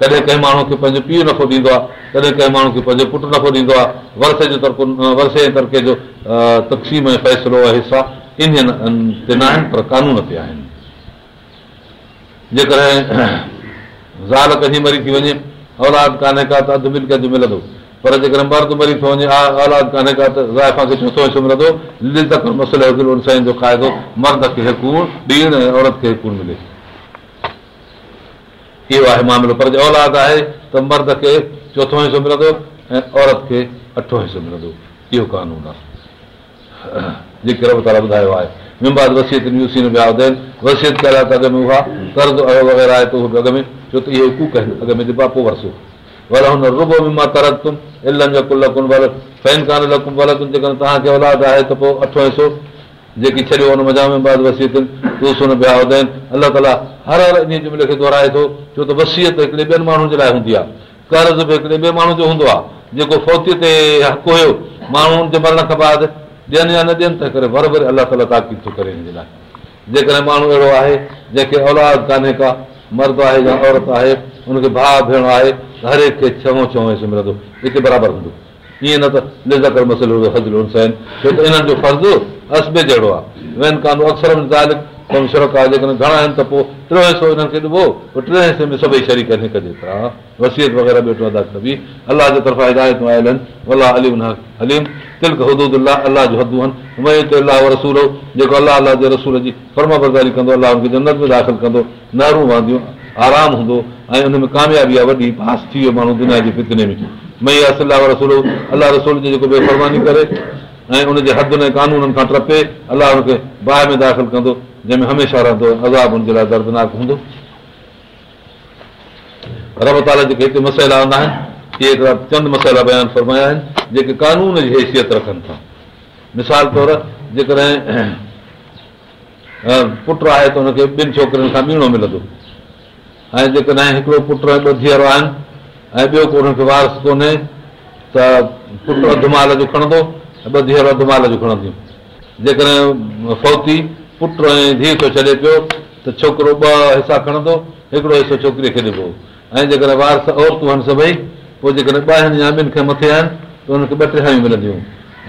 कॾहिं कंहिं माण्हू खे पंहिंजो पीउ नफ़ो ॾींदो आहे कॾहिं कंहिं माण्हू खे पंहिंजो पुटु नफ़ो ॾींदो आहे वरसे जो तरको वरसे जे तरक़े जो तक़सीम ऐं फ़ैसिलो ऐं हिसा इन ते न आहिनि पर कानून ते आहिनि जेकॾहिं ज़ाल कॾहिं मरी थी वञे औलाद कान्हे का त अधु मिल कंहिंजो मिलंदो पर जेकॾहिं मर्द मरी थो वञे औलाद कान्हे का त ज़ाइफ़ा खे हिसो मिलंदो ज़ाइन जो फ़ाइदो मर्द खे ॾींहुं औरत खे मिले इहो आहे मामिलो पर जे औलाद आहे त मर्द खे चोथो हिसो मिलंदो ऐं औरत खे अठो हिसो मिलंदो इहो कानून आहे जेके ॿुधायो आहे त अॻ में उहा वग़ैरह आहे त उहो बि अॻ में छो त इहो अॻ में जे पापो वरसो बि मां जेकॾहिं तव्हांखे औलाद आहे त पोइ अठो हिसो जेकी छॾियो हुन मज़ाम वसीत अलाह ताला हर हर इन जुमिले खे दुहिराए थो छो त वसियत हिकिड़े ॿियनि माण्हुनि जे लाइ हूंदी आहे कर्ज़ बि हिकिड़े ॿिए माण्हू जो हूंदो आहे जेको फौतीअ ते हक़ु हुयो माण्हू जे मरण खां बाद ॾियनि या न ॾियनि त करे बराबरि अलाह ताला ताक़ीद थो करे हिन जे लाइ जेकॾहिं माण्हू अहिड़ो आहे जंहिंखे औलाद कान्हे का मर्द आहे या औरत आहे हुनखे भाउ भेण आहे हर हिकु खे छहो छहो हिसो मिलंदो जेके बराबरि हूंदो ईअं न त लेज़ा कर हज़ल हुसैन छो त इन्हनि जो फर्ज़ु असबे जहिड़ो आहे वेन अक्सर शरक आहे जेकॾहिं घणा आहिनि त पोइ टियों हिसो हिननि खे ॾिबो पोइ टे हिसे में सभई शरीक शरीक़सियत वग़ैरह बि वठो अदा कबी अलाह जे तरफ़ां हिदायतूं आयल आहिनि अलाह अलाह जो हदू आहिनि अलाह रसूल हो जेको अलाह अलाह जे रसूल जी फर्मा बरदारी कंदो अलाह हुनखे जनत में दाख़िल कंदो नहरूं वांदियूं आराम हूंदो ऐं उनमें कामयाबी आहे वॾी पास थी वियो माण्हू दुनिया जे फितने में मैया सलाह रसूल अलाह रसूल जी जेको बेफ़रमानी करे ऐं उनजे कानूननि खां टपे अलाह हुनखे बाहि में दाख़िल कंदो जंहिंमें हमेशह रहंदो अज़ाब हुनजे लाइ दर्दनाक हूंदो रब ताला जेके हिते मसइला हूंदा आहिनि इहे हिकिड़ा चंद मसइला बयान फरमाया आहिनि जेके कानून जी हैसियत रखनि था मिसाल तौर जेकॾहिं पुटु आहे त हुनखे ॿिनि छोकिरियुनि खां ॿीणो मिलंदो ऐं जेकॾहिं हिकिड़ो पुटु ॿ धीअर आहिनि ऐं ॿियो को हुनखे वारस कोन्हे त पुटु अधु माल जो खणंदो ऐं ॿ धीअर माल जो खणंदियूं जेकॾहिं फौती पुटु ऐं धीउ थो छॾे पियो त छोकिरो ॿ हिसा खणंदो हिकिड़ो हिसो छोकिरीअ खे ॾिबो ऐं जेकॾहिं वारस औरतूं आहिनि सभई पोइ जेकॾहिं ॿ आहिनि या ॿिनि खे मथे आहिनि त हुनखे ॿ टे हायूं मिलंदियूं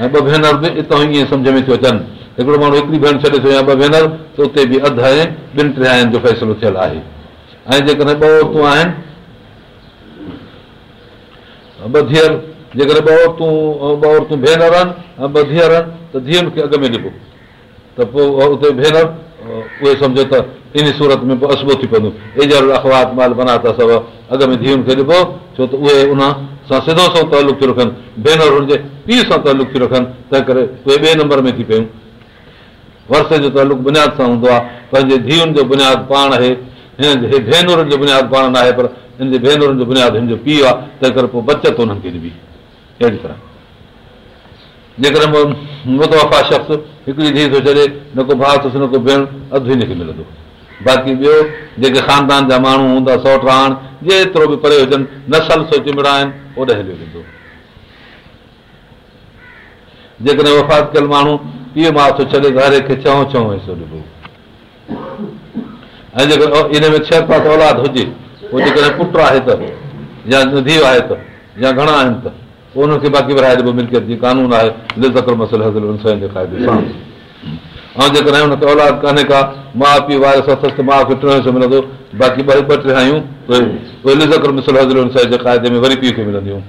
ऐं ॿ भेनर बि हितां ईअं सम्झ में थियूं अचनि हिकिड़ो माण्हू हिकिड़ी भेण छॾे थो या ॿ भेनर त उते बि अधु ऐं ॿिनि टे आहिनि जो फ़ैसिलो थियलु आहे ऐं जेकॾहिं ॿ औरतूं आहिनि ॿीअ जेकॾहिं ॿ औरतूं ॿ औरतूं भेनर आहिनि ऐं ॿ धीअर आहिनि त धीअ खे अॻु में ॾिबो त पोइ उते भेनर उहे सम्झो त इन सूरत में पोइ असबो थी पवंदो एजर अख़वात माल बना था सभु अॻु में धीअ खे ॾिबो छो त उहे उन सां सिधो सो तालुक थियूं रखनि भेनर हुनजे पीउ सां तालुक थियूं रखनि तंहिं करे उहे ॿिए नंबर में थी पियूं वरसे जो तालुक बुनियाद सां हूंदो आहे पंहिंजे धीअ जो बुनियादु पाण आहे हिन भेनरुनि जो बुनियादु पाण न आहे पर हिन जे भेनरुनि जो बुनियादु हिन जो पीउ आहे तंहिं करे पोइ हुननि खे ॾिबी अहिड़ी तरह जेकॾहिं मुतवफ़ा शख़्स हिकिड़ी धीउ थो छॾे न को भाउ अथसि न को भेण अधु हिनखे मिलंदो बाक़ी ॿियो जेके ख़ानदान जा माण्हू हूंदा सौट रहण जेतिरो बि परे हुजनि नसल सो चिमड़ा आहिनि ओॾे हलियो वेंदो जेकॾहिं वफ़ात कयल माण्हू पीउ माउ थो छॾे घर खे छहों छहो हिसो ॾिबो ऐं जेकॾहिं इन में छह पासे औलाद हुजे उहो जेकॾहिं पुटु आहे त या धीउ आहे त या घणा आहिनि त हुनखे बाक़ी विराए ॾिबो मिल्कियत जी कानून आहे ऐं जेकॾहिं हुनखे औलाद कान्हे का माउ पीउ वारे सां सस्तो माउ खे टे सौ मिलंदो बाक़ी ॿ ॿ टे आहियूं मसल जे क़ाइदे में वरी पीउ खे मिलंदियूं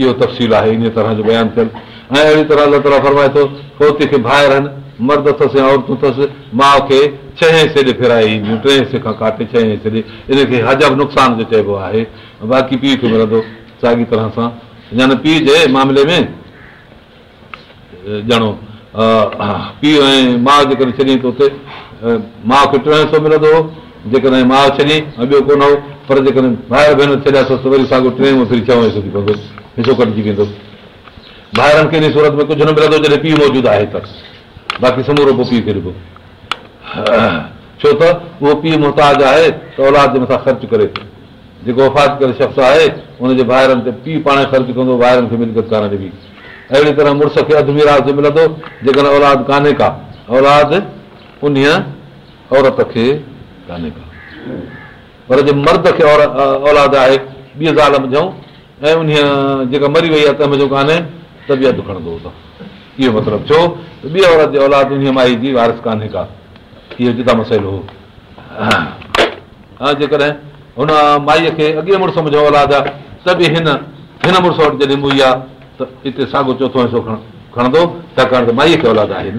इहो तफ़सील आहे इन तरह जो बयानु थियलु ऐं अहिड़ी तरह ताला फरमाए थो पोइ तंहिंखे ॿाहिरि आहिनि मर्द अथसि या औरतूं अथसि माउ खे छह से ॾे फिराए ईंदियूं टे हिसे खां काटे छह हिसे छॾे हिनखे हज़ब नुक़सान जो चइबो आहे बाक़ी पीउ खे मिलंदो साॻी तरह सां यानी पीउ जे मामले में ॼणो पीउ ऐं माउ जे करे छॾियईं त उते माउ खे टे हिसो मिलंदो हो जेकॾहिं माउ छॾियईं ऐं ॿियो कोन हो पर जेकॾहिं ॿाहिरि छॾियासीं त वरी साॻियो टे छह सॼी हिसो कटिजी वेंदो ॿाहिरनि खे सूरत में कुझु न मिलंदो जॾहिं पीउ मौजूदु आहे त बाक़ी समूरो पोइ पीउ फिरबो छो त उहो पीउ मुहताज आहे त औलाद जे मथां ख़र्चु करे थो जेको वफ़ाक़ करे शख़्स आहे हुनजे ॿाहिरनि ते पीउ पाण ख़र्चु कंदो ॿाहिरनि खे मिलण जे बि अहिड़ी तरह मुड़ुस खे अधु मीरा मिलंदो जेकॾहिं औलाद कान्हे का औलाद उन औरत खे कान्हे का पर जे मर्द खे औलाद आहे ॿीह ज़ाल मौ ऐं उन जेका मरी वई आहे त मुंहिंजो कान्हे तबियत खणंदो हुतां इहो मतिलबु छो ॿी औरत औलाद माई जी वारस कान्हे का इहो जितां मसइलो हो हा जेकॾहिं हुन माईअ खे अॻे मुड़ुस मुंहिंजो औलाद आहे त बि हिन हिन मुड़ुस वटि जॾहिं मुई आहे त हिते साॻियो चोथो हिसो खण खणंदो छाकाणि त माईअ खे औलाद आहे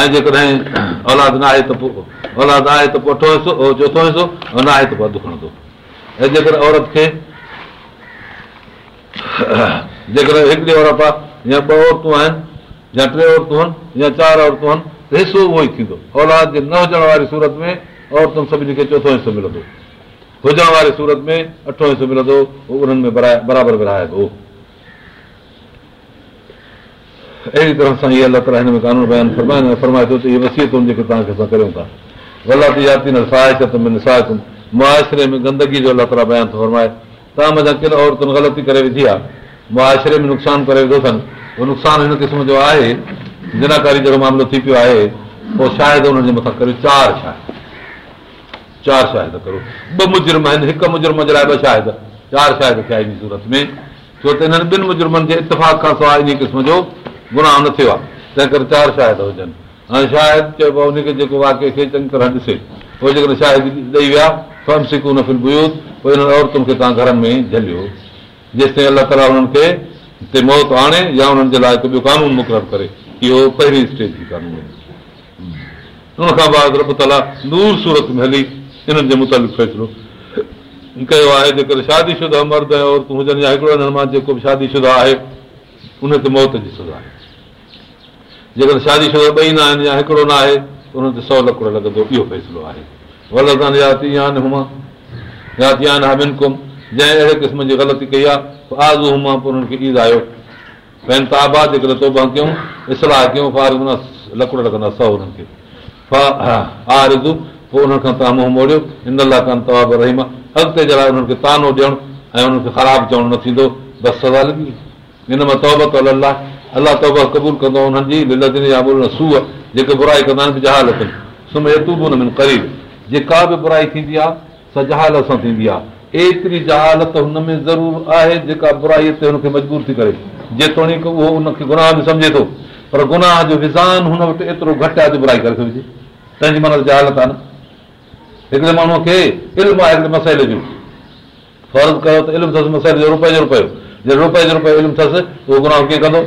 ऐं जेकॾहिं औलाद न आहे त पोइ औलाद आहे त पोइ अठो हिसो चोथो हिसो न आहे त पोइ अधु खणंदो ऐं जेकर औरत खे जेकॾहिं औरत आहे या ॿ औरतूं आहिनि या टे औरतूं आहिनि या चारि औरतूं आहिनि त हिसो उहो ई थींदो औलाद जे न हुजण वारी सूरत में औरतुनि सभिनी खे चोथों हिसो मिलंदो हुजण वारे सूरत में अठो हिसो मिलंदो उन्हनि में अहिड़ी तरह सां इहे लतड़ा हिन में कानून फरमाए थो त इहे वसीतूं गंदगी जो लतड़ा बयान थो फरमाए तव्हां मथां केॾा औरतुनि ग़लती करे विधी आहे मुआशरे में नुक़सानु करे विधो अथनि उहो नुक़सानु हिन क़िस्म जो आहे जिनाकारी जहिड़ो मामिलो थी पियो आहे पोइ शायदि हुनजे मथां करियो चारि शायदि चारि शायदि करो ॿ मुजुर्म आहिनि हिकु मुजुर्म जे लाइ ॿ शायदि चारि शायदि सूरत में छो त हिननि ॿिनि मुजुर्मनि जे इतफ़ाक़ खां सवाइ इन क़िस्म जो गुनाह न थियो आहे तंहिं करे चारि शायदि हुजनि हाणे शायदि चइबो आहे उनखे जेको वाके थिए चङी तरह ॾिसे पोइ जेकॾहिं शायदि ॾेई विया फर्मसिकू न फिलबू पोइ हिननि औरतुनि खे तव्हां घरनि में झलियो जेसिताईं अलाह ताला हुननि खे हिते मौत आणे या हुननि जे लाइ त ॿियो कानून मुक़ररु करे इहो पहिरीं स्टेज जी कानून आहे उनखां बाद रब ताला दूर सूरत में हली हिननि जे मुतालिक़ फ़ैसिलो कयो आहे जेकर शादी शुदा मर्द ऐं औरतूं हुजनि या हिकिड़ो हिननि मां जेको बि शादी शुदा आहे उन ते मौत जी सदा जेकॾहिं शादी शुदा ॿई न आहिनि या हिकिड़ो न आहे उन्हनि ते सौ लकड़ो लॻंदो इहो फ़ैसिलो आहे जंहिं अहिड़े क़िस्म जी ग़लती कई आहे आज़ू पोइ उन्हनि खे ईद आयो आहियो ताबा जेकॾहिं इस्लाह कयूं लकिड़ लॻंदा सौ हुननि खे पोइ खां तव्हां मुंहुं मोड़ियो इन लाइ तवाब रहीम अॻिते जल उन्हनि खे तानो ॾियणु ऐं उन्हनि खे ख़राबु चवणु न थींदो बसि हिन मां तौबत अलाह अलाह तब क़बूल कंदो हुननि जीअ जेके बुराई कंदा आहिनि जहालतू बि क़रीब जेका बि बुराई थींदी आहे स जालत सां थींदी आहे एतिरी जहालत हुन में ज़रूरु आहे जेका बुराई ते हुनखे मजबूर थी करे जेतोणीक उहो उनखे गुनाह बि सम्झे थो पर गुनाह जो विज़ान हुन वटि एतिरो घटि आहे अॼु बुराई करे विझे तंहिंजी माना जहालत आहे न हिकिड़े माण्हूअ खे इल्म आहे हिकिड़े मसइल जो फ़र्ज़ु कयो त इल्मु अथसि मसइल जो रुपए जो रुपियो जो रुपियो इल्मु अथसि उहो गुनाह कीअं कंदो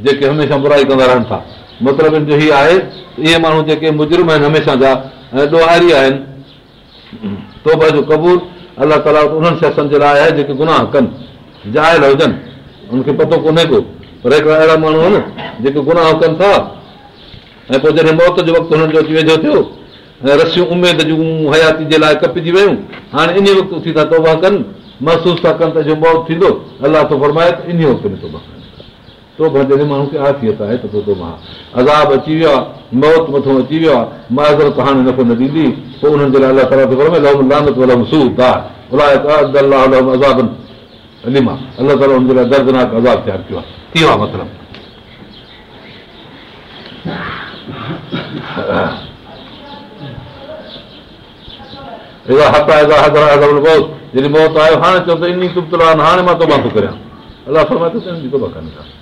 जेके हमेशह बुराई कंदा रहनि था मतिलबु हिन जो हीअ आहे इहे माण्हू जेके मुजरिम आहिनि हमेशह जा ऐं ॾोहारी आहिनि ऐंबा जो कबूल अलाह ताला उन्हनि शख़्सनि जे लाइ आहे जेके गुनाह कनि जायल हुजनि उनखे पतो कोन्हे को पर हिकिड़ा अहिड़ा माण्हू आहिनि जेके गुनाह कनि था ऐं पोइ जॾहिं मौत जो वक़्तु हुननि जो अची वेझो थियो ऐं रसियूं उमेद जूं हयाती जे लाइ कपिजी वियूं हाणे इन वक़्तु उथी था तौबा कनि महसूसु था कनि त जो मौत थींदो अलाह थो फरमाए त इन वक़्तु तौबा कनि جو بدلے مانو کي آتي اتا آهي ته تو تو عذاب اچي ويو موت مٿو اچي ويو معذرت هان نکو ندي دي تو انن جي لاءِ الله تبارڪه و جل الله ننت و الله مسعود با ولایت عبد الله اللهم عذاب النما الله تبارڪه و ان جي 14 عذاب تي اچيو تيوا مطلب ريو حق با حضرت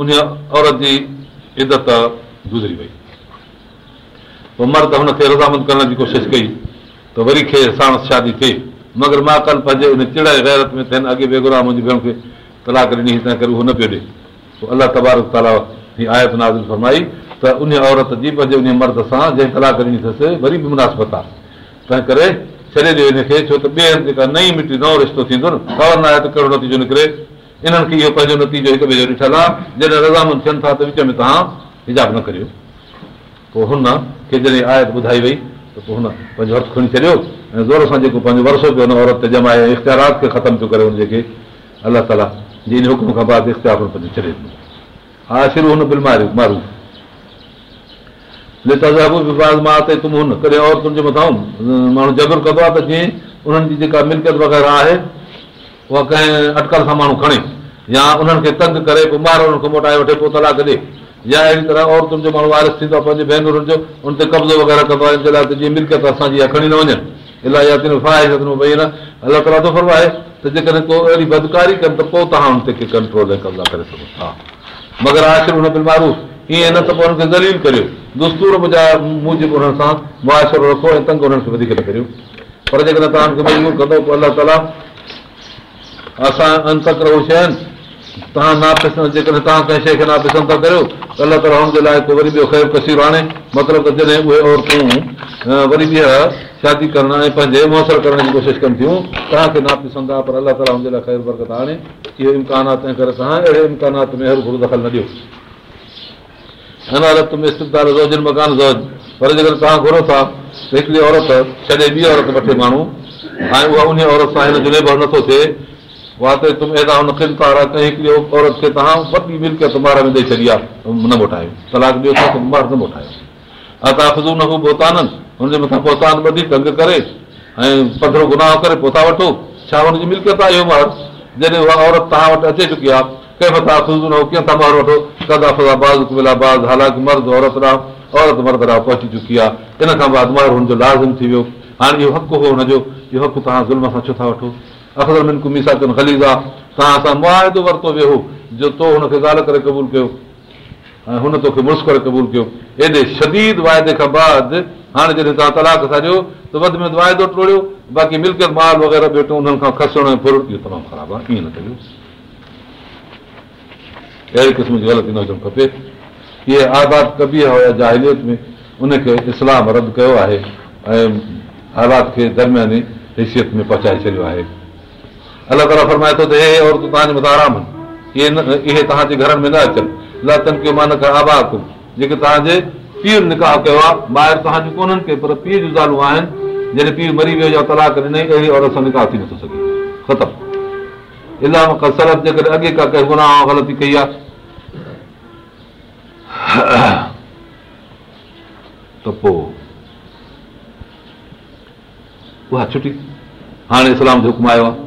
उन औरत जी इदत गुज़री वई पोइ मर्द हुनखे रज़ामंद करण जी कोशिशि कई त वरी खे साण शादी थिए मगर मां काल पंहिंजे हिन उन गैरत में थियनि अॻे बेगुरा मुंहिंजी भेण खे तलाक ॾिनी तंहिं करे उहो न पियो ॾिए अलाह तबारक ताला हीअ आयत नाज़ फरमाई त उन औरत जी पंहिंजे उन मर्द सां जंहिं तलाक ॾिनी अथसि वरी बि मुनासिबत आहे तंहिं करे छॾे ॾियो हिनखे छो त ॿिए हंधि जेका नई मिटी नओं रिश्तो थींदो न ख़बर न आहे त कहिड़ो नतीजो निकिरे इन्हनि खे इहो पंहिंजो नतीजो हिक ॿिए जो ॾिठल आहे जॾहिं रज़ामंद थियनि था त विच में तव्हां हिजाब न करियो पोइ हुन खे जॾहिं आयत ॿुधाई वई त पोइ हुन पंहिंजो हथु खणी छॾियो ऐं ज़ोर सां जेको पंहिंजो वरसो पियो हुन औरत ते जमाए इख़्तियारात खे ख़तमु पियो करे हुन अलाह ताला जी इन हुकुम खां बाद इख़्तियार पंहिंजो छॾे ॾिनो हुन बिल मारियो मारियूं कॾहिं औरतुनि जे मथां माण्हू जबर कंदो आहे त जीअं उन्हनि जी जेका मिल्कियत वग़ैरह आहे उहा कंहिं अटकल सां माण्हू खणे या उन्हनि खे तंग करे पोइ ॿार ॿारनि खे मोटाए वठे पोइ तलाक ॾे या अहिड़ी तरह औरतुनि जो माण्हू वायरिस थींदो आहे पंहिंजे भेनरुनि जो उन ते कब्ज़ो वग़ैरह कंदो आहे जे लाइ जीअं मिल्कियत असांजी इहा खणी न वञनि इलाही भई न अलाह ताला ॾुफ़ो आहे त जेकॾहिं को अहिड़ी बदकारी कनि त पोइ तव्हां हुन ते कंट्रोल ऐं कब्ज़ा करे सघो हा मगर आख़िर हुन बि मारू ईअं न त पोइ हुनखे खे करियो दुस्तूर मुंहिंजा मूं हुननि सां मुआशिरो रखो ऐं तंग हुननि खे वधीक न करियो पर जेकॾहिं तव्हां मजबूर कंदो पोइ अलाह ताला असां अंतक्र उहे शइ आहिनि तव्हां नापिसंद जेकॾहिं तव्हां कंहिं शइ खे था करियो त अलाह ताला हुनजे लाइ वरी ॿियो ख़ैरु कसीरो आणे मतिलबु त जॾहिं उहे औरतूं वरी ॿीहर शादी करण ऐं पंहिंजे मुयसरु करण जी कोशिशि कनि थियूं तव्हांखे नापिसंदा पर अलाह ताला हुनजे लाइ ख़ैरु बरक़त आणे इहो इम्कानात तंहिं करे तव्हां अहिड़े इम्कानात में हर दख़ल न ॾियो हिन औरत में पर जेकॾहिं तव्हां घुरो था त हिकिड़ी औरत छॾे ॿी औरत वठे माण्हू ऐं उहा उन औरत सां हिन जो नेबर नथो थिए वाते तुम एदा खिल हिकिड़ी औरत खे तव्हां वॾी मिल्कियत में ॾेई छॾी आहे न मोटायो तलाक ॾियो त न मोटायो हू पोताननि हुनजे मथां पोतान ॿधी तंग करे ऐं पधरो गुनाह करे पोइ था वठो छा हुनजी मिल्कियत आहे इहो मार जॾहिं उहा औरत तव्हां वटि अचे चुकी आहे कंहिं मथां कीअं था मार वठो कदा बाज़ बाज़ हालांकि मर्द औरत रा औरत मर्द राह पहुची चुकी आहे इन खां बाद मार हुनजो लाज़िम थी वियो हाणे इहो हक़ु हो हुनजो इहो हक़ु तव्हां ज़ुल्म सां छो था वठो अख़र कनि ख़ली तव्हां सां मुआदो वरितो वियो हो जो तो हुनखे करे क़बूलु कयो ऐं हुन तोखे करे क़बूलु कयो एॾे शदीद वाइदे खां बाद हाणे जॾहिं तव्हां तलाक त में वधि वाइदो बाक़ी माल वग़ैरह इहो तमामु ख़राबु आहे ईअं न कयो अहिड़े क़िस्म जी हुजणु खपे इहे आबाद कबी हुया जाहिलियत में उनखे इस्लाम रद्द कयो आहे ऐं हालात खे दरमियाने हैसियत में पहुचाए छॾियो आहे अला करा फरमाए थो त हे औरतूं तव्हांजे मथां आराम आहिनि इहे इहे तव्हांजे घरनि में न अचनि कयो मां न आबा कुम जेके तव्हांजे पीउ निकाह कयो आहे ॿाहिरि तव्हांजो कोन्हनि खे पर पीउ जूं ज़ालूं आहिनि जॾहिं पीउ मरी वियो या तलाक ॾिनई अहिड़ी औरत सां निकाह थी नथो सघे ख़तमु इलाम खां सलत जे अॻे का कंहिं गुनाह ग़लती कई आहे त पोइ उहा छुटी हाणे इस्लाम जो हुकुम आयो आहे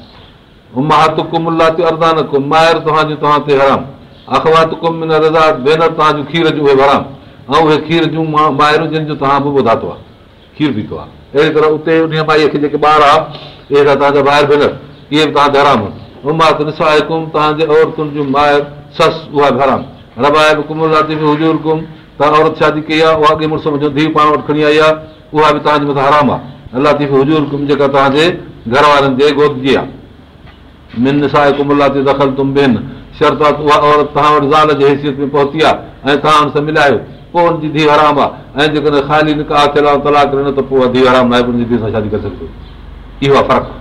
भेनर तव्हांजो खीर जूं उहे हराम ऐं उहे खीर जूं मायरूं जिनि जो तव्हां बि ॿुधातो आहे खीर पीतो आहे उते जेके ॿार आहे तव्हांजा ॿाहिरि भेनर इहे बि हराम तव्हांजे औरतुनि उहा हराम तव्हां औरत शादी कई आहे उहा अॻे मुड़ुस मुंहिंजो धीउ पाण वटि खणी आई आहे उहा बि तव्हांजे मथां हराम आहे बि हुजूर जेका तव्हांजे घर वारनि ते गोदजी आहे मिनिसा आहे कुमला ते दख़ल तुम्बेन शर्त उहा औरत तव्हां वटि ज़ाल जी हैसियत में पहुती आहे ऐं तव्हां हुन मिलायो पोइ हुनजी धीउ आराम आहे ऐं जेकॾहिं ख़ाली निकाह तलाक धीउ आराम न आहे सां शादी करे इहो आहे फ़र्क़ु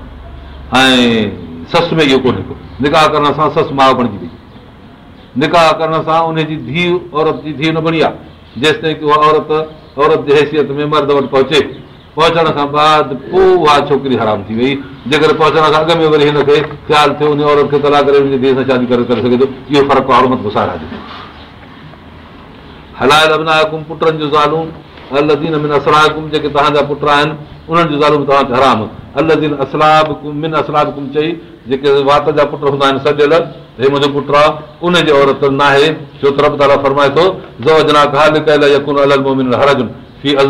ऐं में इहो कोन्हे को निकाह करण सां ससु माउ बणिजी वई निकाह करण सां उनजी धीउ औरत जी धीउ न बणी आहे जेसिताईं की उहा औरत औरत जे हैसियत में मर्द वटि पहुचे पहुचण खां बाद पोइ उहा छोकिरी हराम थी वई जेकर पहुचण खां अॻ में वरी हिनखे हलायल पुटनि तव्हांजा पुट आहिनि उन्हनि जो मिन असलाब कुम चई जेके वात जा पुट हूंदा आहिनि सॼियल हे मुंहिंजो पुटु आहे उनजी औरत न आहे छो त फी सां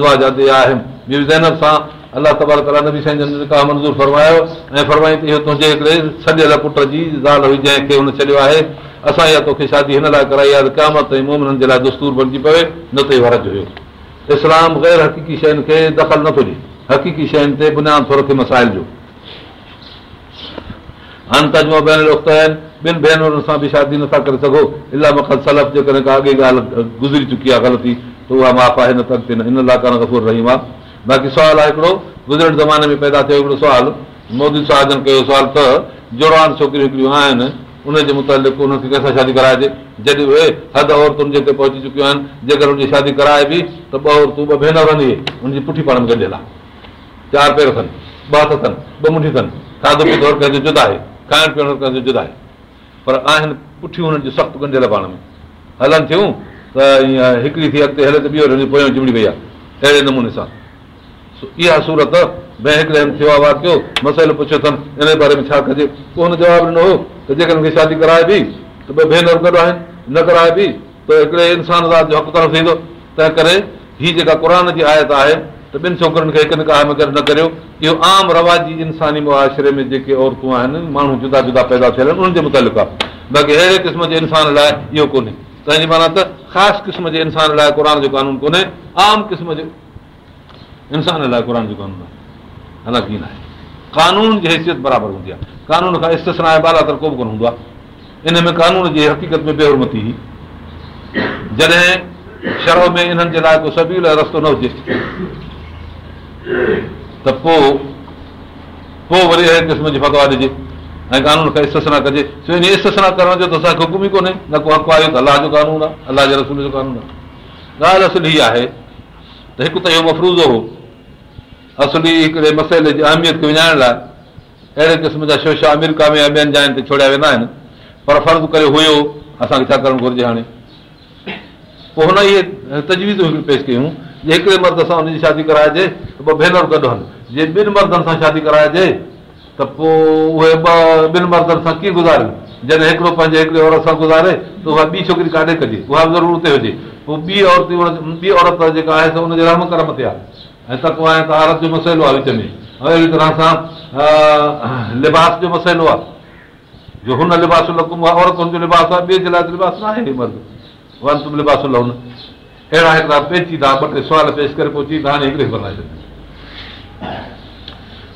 अलाह नबी साईं जन अलाहबी फरमायो ऐं फरमाई इहो तुंहिंजे हिकिड़े सॼियल पुट जी ज़ाल हुई जंहिंखे हुन छॾियो आहे असां इहा तोखे शादी हिन लाइ कराई आहे त क्यामतूर बणिजी पवे न त हरज हुयो इस्लाम ग़ैर हक़ीक़ी शयुनि खे दख़ल नथो ॾिए हक़ीक़ी शयुनि ते बुनियादु थो रखे मसाइल जो ॾियो हाणे आहिनि ॿिनि भेनरुनि सां बि शादी नथा करे सघो इलाही मखद सलफ जेकॾहिं का अॻे ॻाल्हि गुज़री चुकी आहे ग़लती त उहा माफ़ आहे हिन तक न हिन लाइ करण खां पोइ आहे बाक़ी सुवालु आहे हिकिड़ो गुज़रियल ज़माने में पैदा थियो हिकिड़ो मोदी साहिबनि कयो त छोकिरियूं हिकिड़ियूं आहिनि उनजे कराइजे जॾहिं उहे हद औरतुनि जे पहुची चुकियूं आहिनि जेकर हुनजी शादी कराए बि त ॿ औरतूं ॿ भेनरनि हुनजी पुठी पाण में गॾियल आहे चारि पेर अथनि ॿ हथ अथनि ॿ मुठियूं अथनि खाधो पीतो कंहिंजो जुदा आहे खाइण पीअण जुदा आहे पर आहिनि पुठियूं हुननि सख़्तु गंढियल पाण में हलनि थियूं त ईअं हिकिड़ी थी अॻिते हले त ॿीहर पोयां चिमड़ी वई आहे अहिड़े नमूने सां इहा सूरत भई हिकिड़े हंधि सेवा वात कयो मसइलो पुछियो अथनि हिन बारे में छा कजे पोइ हुन जवाबु ॾिनो हो त जेकॾहिं शादी कराए बि त ॿ भेनर गॾु आहिनि न कराए बि त हिकिड़े इंसान इंसानवाद जो हक़ु त थींदो तंहिं करे हीअ जेका क़ुर जी आयत आहे त ॿिनि छोकिरनि खे हिकु निकाहे मगर न करियो इहो आम रवाजी इंसानी मुआशिरे में जेके औरतूं आहिनि माण्हू जुदा जुदा पैदा थियल आहिनि उन्हनि जे मुतालिक़ आहे बाक़ी अहिड़े क़िस्म जे इंसान लाइ इहो कोन्हे पंहिंजी माना त ख़ासि क़िस्म जे इंसान लाइ क़ुर जो कानून कोन्हे आम क़िस्म जे इंसान लाइ क़ुर जो कानून आहे हालांकी न आहे कानून जी हैसियत बराबरि हूंदी आहे कानून खां बाला तर को बि कोन हूंदो आहे इन में कानून जी हक़ीक़त में बेहरमती हुई जॾहिं शर्व में इन्हनि जे लाइ को सबील रस्तो न हुजे त पोइ पोइ वरी अहिड़े क़िस्म जी फतवा ॾिजे ऐं क़ानून खे इस्ते कजे छो इन हिना करण जो त असांखे हुकुम ई कोन्हे न को अकुआ त अलाह जो कानून आहे अलाह जे रसूल जो कानून आहे ॻाल्हि असुल हीअ आहे त हिकु त इहो मफ़रूज़ो हो असली हिकिड़े मसइले जी अहमियत खे विञाइण लाइ अहिड़े क़िस्म जा शोशा अमेरिका में ॿियनि जाइनि ते छोड़िया वेंदा आहिनि पर फ़र्ज़ु करे हुयो असांखे छा करणु घुरिजे हाणे पोइ हुन इहे तजवीज़ूं हिकिड़ी पेश कयूं जे हिकिड़े मर्द सां हुनजी शादी कराइजे त पोइ भेनर कढि जे ॿिनि मर्दनि सां शादी कराइजे त पोइ उहे ॿ ॿिनि मर्दनि सां कीअं गुज़ारियूं जॾहिं हिकिड़ो पंहिंजे हिकिड़े औरत सां गुज़ारे त उहा ॿी छोकिरी काॾे कजे उहा बि ज़रूरु उते हुजे पोइ ॿी औरत ॿी औरत जेका आहे रहम करम ते आहे ऐं तको आहे त औरत जो मसइलो आहे विच में अहिड़ी तरह सां लिबास जो मसइलो आहे जो हुन लिबास लकुम आहे औरत हुनजो लिबास आहे ॿिए जे लाइ लिबास न आहे मर्द वन तुम लिबास अहिड़ा हिकिड़ा पेची ॿ टे सुवाल पेश करे पहुची त हाणे हिकिड़े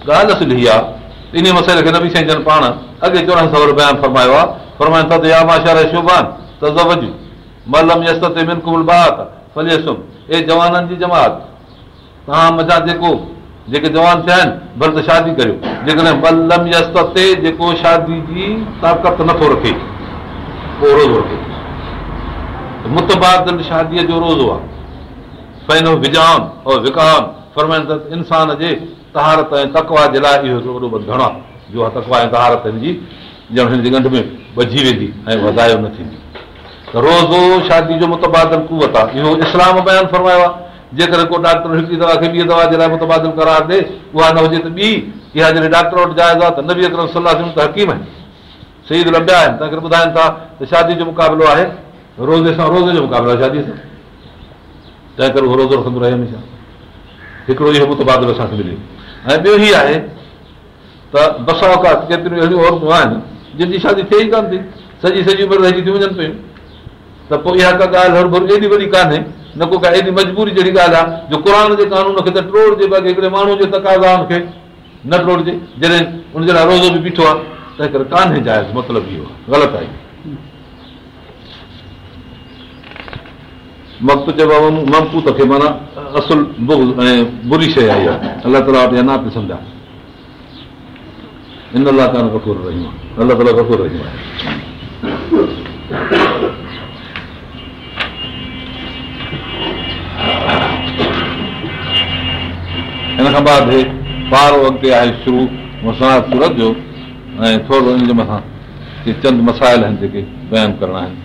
ॻाल्हि सिधी आहे इन मसइले खे न बि साईं जनि पाण अॻे चोॾहं सौ रुपया फरमायो आहे फरमाइनि था त या त मलम बात जवाननि जी जमात तव्हां मज़ा जेको जेके जवान थिया आहिनि भल त शादी करियो जेकॾहिं मलम लमी ते जेको शादी जी ताक़त नथो रखे पोइ रोज़ो रखे मुतबादल शादीअ जो रोज़ो आहे पंहिंजो विजान ऐं विकाम फरमाइनि था इंसान जे तहारत ऐं तकवा जे लाइ इहो घणो आहे जो तकवा ऐं तहारत हिनजी ॼण हिन जे ॻंढ में वधी वेंदी ऐं वधायो न थींदी रोज़ो शादी जो मुतबादिल कुअत आहे इहो इस्लाम बयानु फ़रमायो आहे जेकर को डॉक्टर हिकिड़ी दवा खे ॿी दवा जे लाइ मुतबादिल करार ॾे उहा न हुजे त ॿी इहा जॾहिं डॉक्टर वटि जाइज़ आहे त नबी अकर सलाह हक़ीक़म आहिनि शहीद लंबिया आहिनि तंहिं करे ॿुधाइनि था त शादी जो मुक़ाबिलो आहे रोज़े सां रोज़े जो मुक़ाबिलो आहे शादीअ सां तंहिं करे उहो रोज़ो रखंदो रहे हमेशह हिकिड़ो इहो मुतबादिल असांखे मिलियो ऐं ॿियो ई आहे त बसा औकात केतिरियूं अहिड़ियूं औरतूं आहिनि जंहिंजी शादी थिए ई कान थी सॼी सॼी उमिरि रहिजी वञनि पियूं त पोइ इहा का ॻाल्हि हर एॾी वॾी कान्हे न को का एॾी मजबूरी जहिड़ी ॻाल्हि आहे जो क़ुर जे कानून खे त टोड़जे बाक़ी हिकिड़े माण्हू जे तकाज़ा खे न टोड़जे जॾहिं उनजे लाइ रोज़ो बि बीठो आहे तंहिं करे कान्हे जाइज़ मतिलबु इहो आहे ग़लति आहे वक़्तु चइबो आहे ममपू त माना असुल ऐं बुरी शइ आई आहे अलाह ताला वटि अञा पि सम्झा इन अलाह अलाह आहे ताला तकूर रहियूं आहे हिन खां बाद हे पारो अॻिते आहे शुरू मसाला सूरत जो ऐं थोरो इन जे मथां चंद मसाइल आहिनि जेके बयानु करणा आहिनि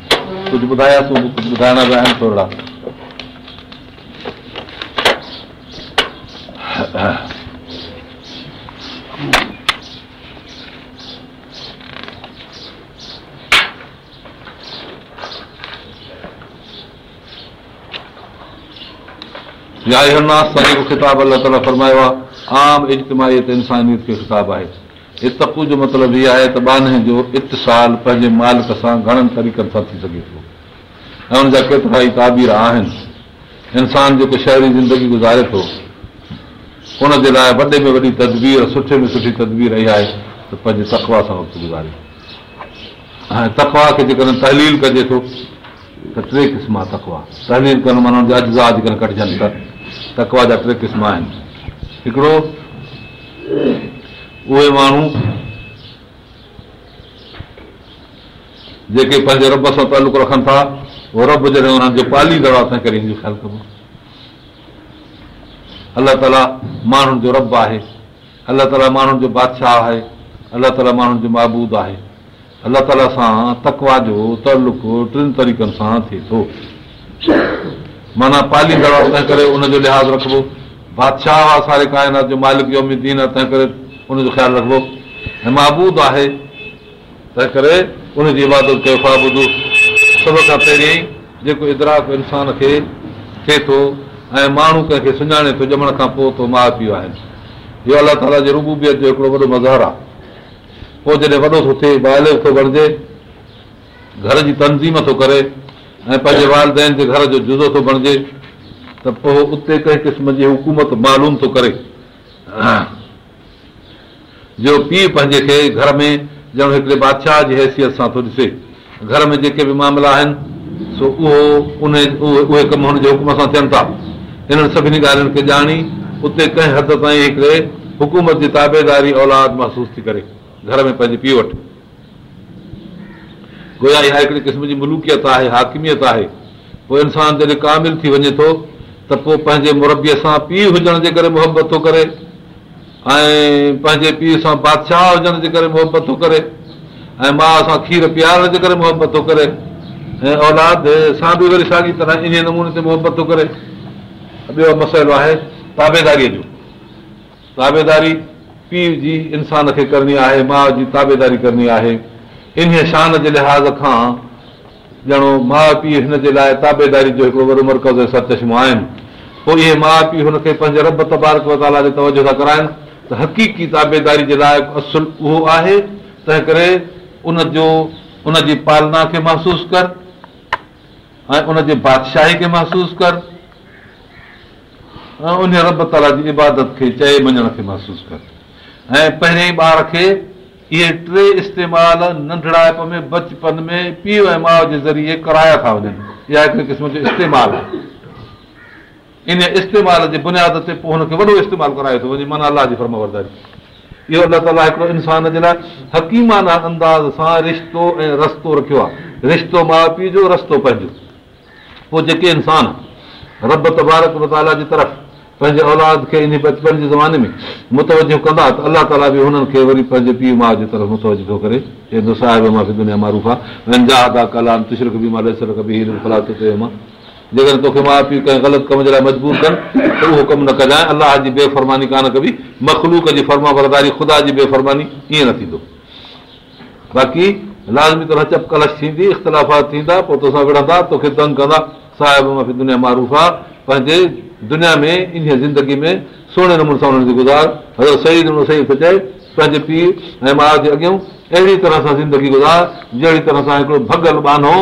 कुझु ॿुधायांसि कुझु ॿुधाइणा पिया आहिनि थोरा अलाह ताला फरमायो आहे आम इजति इंसानी किताब आहे हिते मतिलबु इहो आहे त ॿाने जो इतसाल पंहिंजे मालिक सां घणनि तरीक़नि सां थी सघे ऐं हुनजा केतिरा ई ताबीर आहिनि इंसान जेको शहरी ज़िंदगी गुज़ारे थो उनजे लाइ वॾे में वॾी तदबीर सुठे में सुठी तदबीर इहा आहे त पंहिंजे तकवा सां वक़्तु गुज़ारे ऐं तकवा खे जेकॾहिं तहलील कजे थो त टे क़िस्म आहे तकवा तहलील करणु माना हुनजा अजा जेकॾहिं कटिजनि त तकवा जा टे क़िस्म आहिनि हिकिड़ो उहे माण्हू जेके पंहिंजे रब सां तालुक रखनि था उहो रब जॾहिं पालींदड़ आहे तंहिं हुनजो पाली ख़्यालु कबो अलाह ताला माण्हुनि जो रब आहे अलाह ताला माण्हुनि जो बादशाह आहे अलाह ताला माण्हुनि जो महबूद आहे अलाह ताला सां तकवा जो तालुक टिनि तरीक़नि सां थिए थो माना पालींदड़ तंहिं करे उनजो लिहाज़ रखिबो बादशाह आहे सारे काइनात जो मालिक जो उमीद आहे तंहिं करे उनजो ख़्यालु रखिबो ऐं महबूद आहे तंहिं करे उनजी इबादत कयो ख़्वाबु सभ खां पहिरीं जेको इदराक इंसान खे थिए थो ऐं माण्हू कंहिंखे सुञाणे थो ॼमण खां पोइ थो माउ पीउ आहिनि इहो अलाह ताला जे रुबूबियत जो हिकिड़ो वॾो मज़हर आहे पोइ जॾहिं वॾो थो थिए वाल थो बणिजे घर जी तनज़ीम थो करे ऐं पंहिंजे वालदेन जे घर जो जुज़ो थो बणिजे त पोइ उते कंहिं क़िस्म जी हुकूमत मालूम थो करे जो पीउ पंहिंजे खे घर में ॼण हिकिड़े बादशाह जी हैसियत सां थो ॾिसे घर में जेके बि मामला आहिनि सो उहो उन उहे कम हुनजे हुकुम सां थियनि था हिननि सभिनी ॻाल्हियुनि खे ॼाणी उते कंहिं हद ताईं हिकिड़े हुकूमत जी ताबेदारी औलाद महसूसु थी करे घर में पंहिंजे पीउ वटि इहा हिकिड़े क़िस्म जी मुलूकियत आहे हाकिमियत आहे पोइ इंसानु जॾहिं कामिल थी वञे थो त पोइ पंहिंजे मुरबीअ सां पीउ हुजण जे करे मुहबत थो करे ऐं पंहिंजे पीउ सां बादशाह हुजण जे करे मुहबत थो करे ऐं माउ सां खीर पीआरण जे करे मुहबत थो करे ऐं औलाद सां बि वरी साॻी तरह इन नमूने ते मुहबत थो करे ॿियो मसइलो आहे ताबेदारीअ जो ताबेदारी पीउ जी इंसान खे करणी आहे माउ जी ताबेदारी करणी आहे इन शान जे लिहाज़ खां ॼणो माउ पीउ हिन जे लाइ ताबेदारी जो हिकिड़ो वॾो मर्कज़ सां चश्मो आहिनि पोइ इहे माउ पीउ हुनखे पंहिंजे रब तबारक वताला जे तवजो था कराइनि त हक़ीक़ी ताबेदारी जे लाइ असुलु उहो आहे तंहिं करे उनजो उन जी पालना खे महसूसु कर ऐं उनजे बादशाही खे महसूसु कर ऐं उन रब ताला जी इबादत खे चए मञण खे महसूसु कर ऐं पहिरें ॿार खे इहे टे इस्तेमालु नंढड़ाइप में बचपन में पीउ ऐं माउ जे ज़रिए कराया था वञनि इहा हिकिड़े क़िस्म जो इस्तेमालु आहे इन इस्तेमाल जे बुनियाद ते पोइ हुनखे वॾो इस्तेमालु करायो थो वञे माना अलाह जी फर्मावरदारी इहो अलाह ताला हिकिड़ो इंसान जे लाइ हक़ीमाना अंदाज़ सां रिश्तो ऐं रस्तो रखियो आहे रिश्तो माउ पीउ जो रस्तो पंहिंजो पोइ जेके इंसान रब तबारक मताला जी तरफ़ पंहिंजे औलाद खे इन बचपन जे ज़माने में मुतवजो कंदा त अलाह ताला बि हुननि खे वरी पंहिंजे पीउ माउ जी तरफ़ मुतवजो थो करे जेकर तोखे माउ पीउ कंहिं ग़लति कम जे लाइ मजबूर कनि त उहो कमु न कजांइ अलाह जी बेफ़रमानी कान कबी मखलूक जी फर्मा बरदारी ख़ुदा जी बेफ़रमानी ईअं न थींदो बाक़ी लाज़मी तरह चप कलश थींदी इख़्तिलाफ़ात थींदा पोइ तोसां विढ़ंदा तोखे तंग कंदा साहिब माफ़ी दुनिया मारूफ़ आहे पंहिंजे दुनिया में इन ज़िंदगी में सुहिणे नमूने सां हुननि जी गुज़ार हज़रत सही नमूने सही थो चए पंहिंजे पीउ ऐं माउ जे अॻियां अहिड़ी तरह सां ज़िंदगी गुज़ार जहिड़ी तरह सां हिकिड़ो भॻल बानो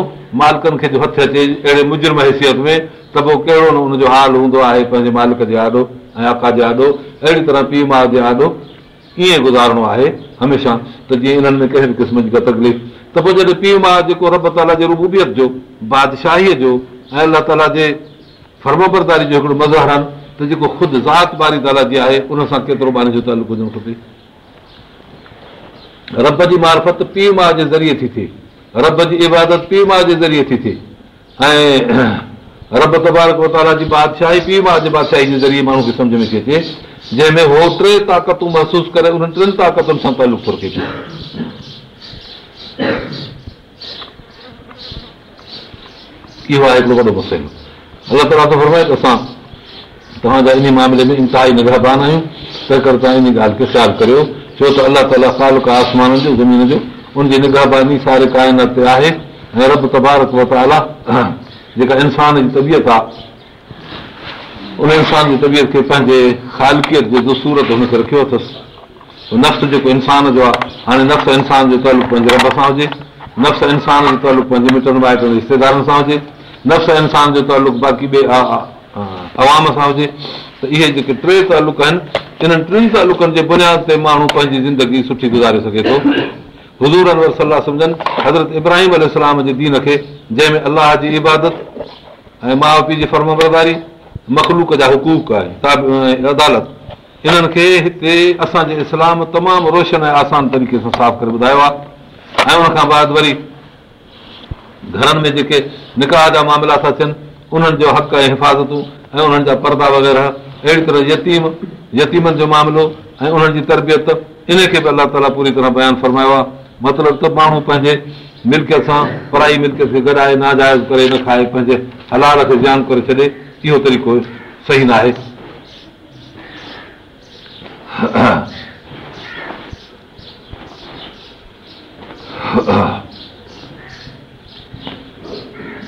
मालिकनि खे जो हथु अचे अहिड़े मुजुर्म हैसियत में त पोइ कहिड़ो न हुनजो हाल हूंदो आहे पंहिंजे मालिक जे आॾो ऐं आका जे आॾो अहिड़ी तरह पीउ माउ जे आॾो कीअं गुज़ारणो आहे हमेशह त जीअं इन्हनि में कंहिं बि क़िस्म जी का तकलीफ़ त पोइ जॾहिं पीउ माउ जेको रब ताला जे रुबूबियत जो बादशाहीअ जो ऐं अलाह ताला जे फर्मोबरदारी जो हिकिड़ो आहिनि त जेको ख़ुदि ज़ात बारी ताला जी आहे उन सां केतिरो ॿाने जो तालुक हुजणु खपे रब जी मार्फत पीउ माउ जे ज़रिए थी थिए रब जी इबादत पीउ माउ जे ज़रिए थी थिए ऐं पीउ माउ जी बादशाही जे ज़रिए माण्हू खे सम्झ में थी अचे जंहिंमें उहो टे ताक़तूं महसूसु करे उन्हनि टिनि ताक़तुनि सां पहलू थोर थिए अला ताला असां तव्हांजा इन मामले में इंतिहाई नगरान आहियूं तव्हां इन ॻाल्हि खे ख़्यालु कयो छो त अलाह ताला सालक आसमान जो ज़मीन जो उनजी निगाहबानी सारे काइनात ते आहे ऐं रब तबारक वताला जेका इंसान जी तबियत आहे उन इंसान जी तबियत खे पंहिंजे ख़ालकियत जे सूरत हुनखे रखियो अथसि नफ़्स जेको इंसान जो आहे हाणे नफ़्स इंसान जो तालुक़ु पंहिंजे रब सां हुजे नफ़्स इंसान जो तालुक़ु पंहिंजे मिटनि माइटनि रिश्तेदारनि सां हुजे नफ़्स इंसान जो तालुक़ु बाक़ी ॿिए आवाम सां हुजे त इहे जेके टे तालुक आहिनि इन्हनि टिनि तालुकनि जे बुनियाद ते माण्हू पंहिंजी ज़िंदगी सुठी गुज़ारे सघे थो हज़ूर अनवर सलाह सम्झनि हज़रत इब्राहिम अल जे दीन खे जंहिंमें अलाह जी इबादत ऐं माउ पीउ जी फर्म बरदारी मख़लूक जा हुक़ूक आहे अदालत इन्हनि खे हिते असांजे इस्लाम तमामु रोशन ऐं आसान तरीक़े सां साफ़ करे ॿुधायो आहे ऐं उनखां बाद वरी घरनि में जेके निकाह जा मामला था थियनि उन्हनि जो हक़ ऐं हिफ़ाज़तूं ऐं उन्हनि जा परदा वग़ैरह अहिड़ी तरह यतीम यतीमनि जो मामिलो ऐं उन्हनि जी तरबियत इनखे बि अलाह ताला पूरी तरह बयानु फरमायो आहे मतिलबु त माण्हू पंहिंजे मिल्कियत सां पढ़ाई मिल्क सां गॾाए नाजाइज़ करे न खाए पंहिंजे हलाल खे जान करे छॾे इहो तरीक़ो सही न आहे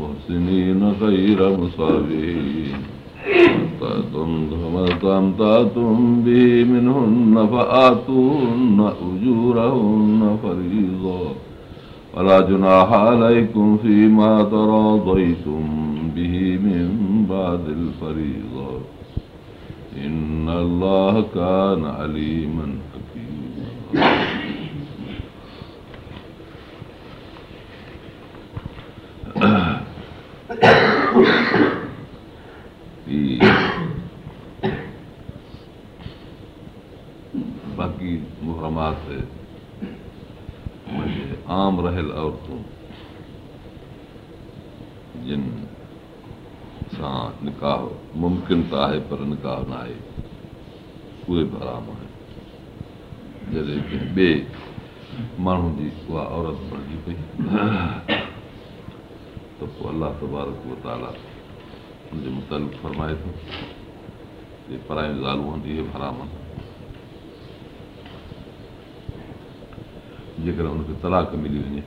محسنين غير مصابين ما استمتعتم به منهن فآتون أجورهن فريضا ولا جناح عليكم فيما تراضيتم به من بعد الفريضة إن الله كان عليما حكيما बाक़ी मुहरमातऔरतूं जिन सां निकाह मुम्किन त आहे पर निकाह न आहे उहे बराम आहिनि जॾहिं कंहिं ॿिए माण्हू जी उहा औरत बणिजी वई त पोइ अलाह तबारक ताला हुनजे मुतालिक़ु फरमाए थो परायूं ॻाल्हियूं हूंदी इहे हरामनि जेकॾहिं हुनखे तलाक मिली वञे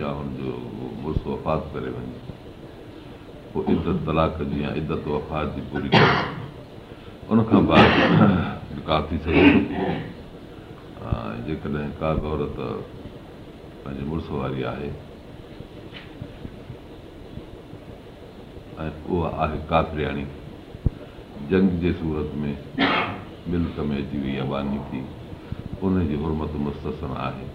या हुनजो मुड़ुस वफ़ात करे वञे पोइ इज़त तलाक जी या इज़त वफ़ात जी पूरी उनखां बाद थी सघे जेकॾहिं का औरत पंहिंजे मुड़ुस वारी आहे ऐं उहा आहे काथरियाणी जंग जे सूरत में अची वई अबानी थी उनजी उर्मत मस्तस न आहे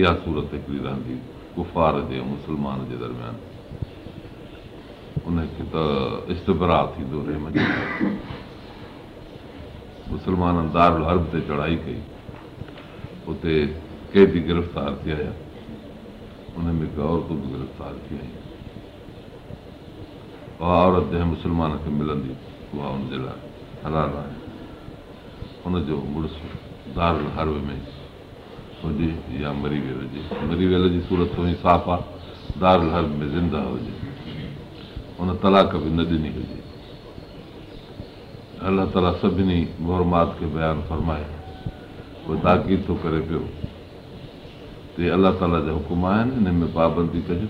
इहा सूरत हिकिड़ी रहंदी कुफार जे मुस्लमान जे दरमियान उनखे त इस्तबरा थींदो मुस्लमाननि दारुल हर्ब ते चढ़ाई कई उते कैदी गिरफ़्तार थी आया में हिकु औरतूं बि गिरफ़्तार थी वञे उहा औरत जंहिं मुस्लमान खे मिलंदी उहा हुनजे लाइ हलाल आहे हुनजो मुड़ुस दारुल हर्ब में हुजे या मरी वियल हुजे मरी वियल जी सूरत ई साफ़ आहे दारुल हर्ब में ज़िंदा हुजे हुन तलाक बि न ॾिनी हुजे अलाह ताला सभिनी गौरमात खे बयानु फ़रमाए उहो ताक़ीद थो करे पियो इहे अलाह ताला जा हुकुम आहिनि हिन में पाबंदी कजो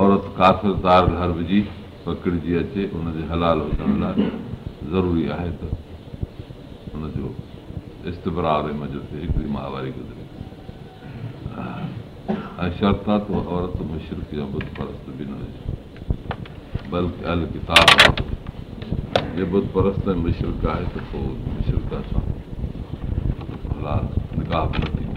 औरत काफ़िलदार घर विझी पकिड़िजी अचे हुनजे हलाल हुजण लाइ ज़रूरी आहे त हुनजो इस्तबरार मज़ो थिए हिकिड़ी माहवारी गुज़री ऐं शर्त आहे त औरत मुशरक या बल्कि अल किताब आहे बुद परस्तुल्का आहे त पोइ बि सां हालात न थींदो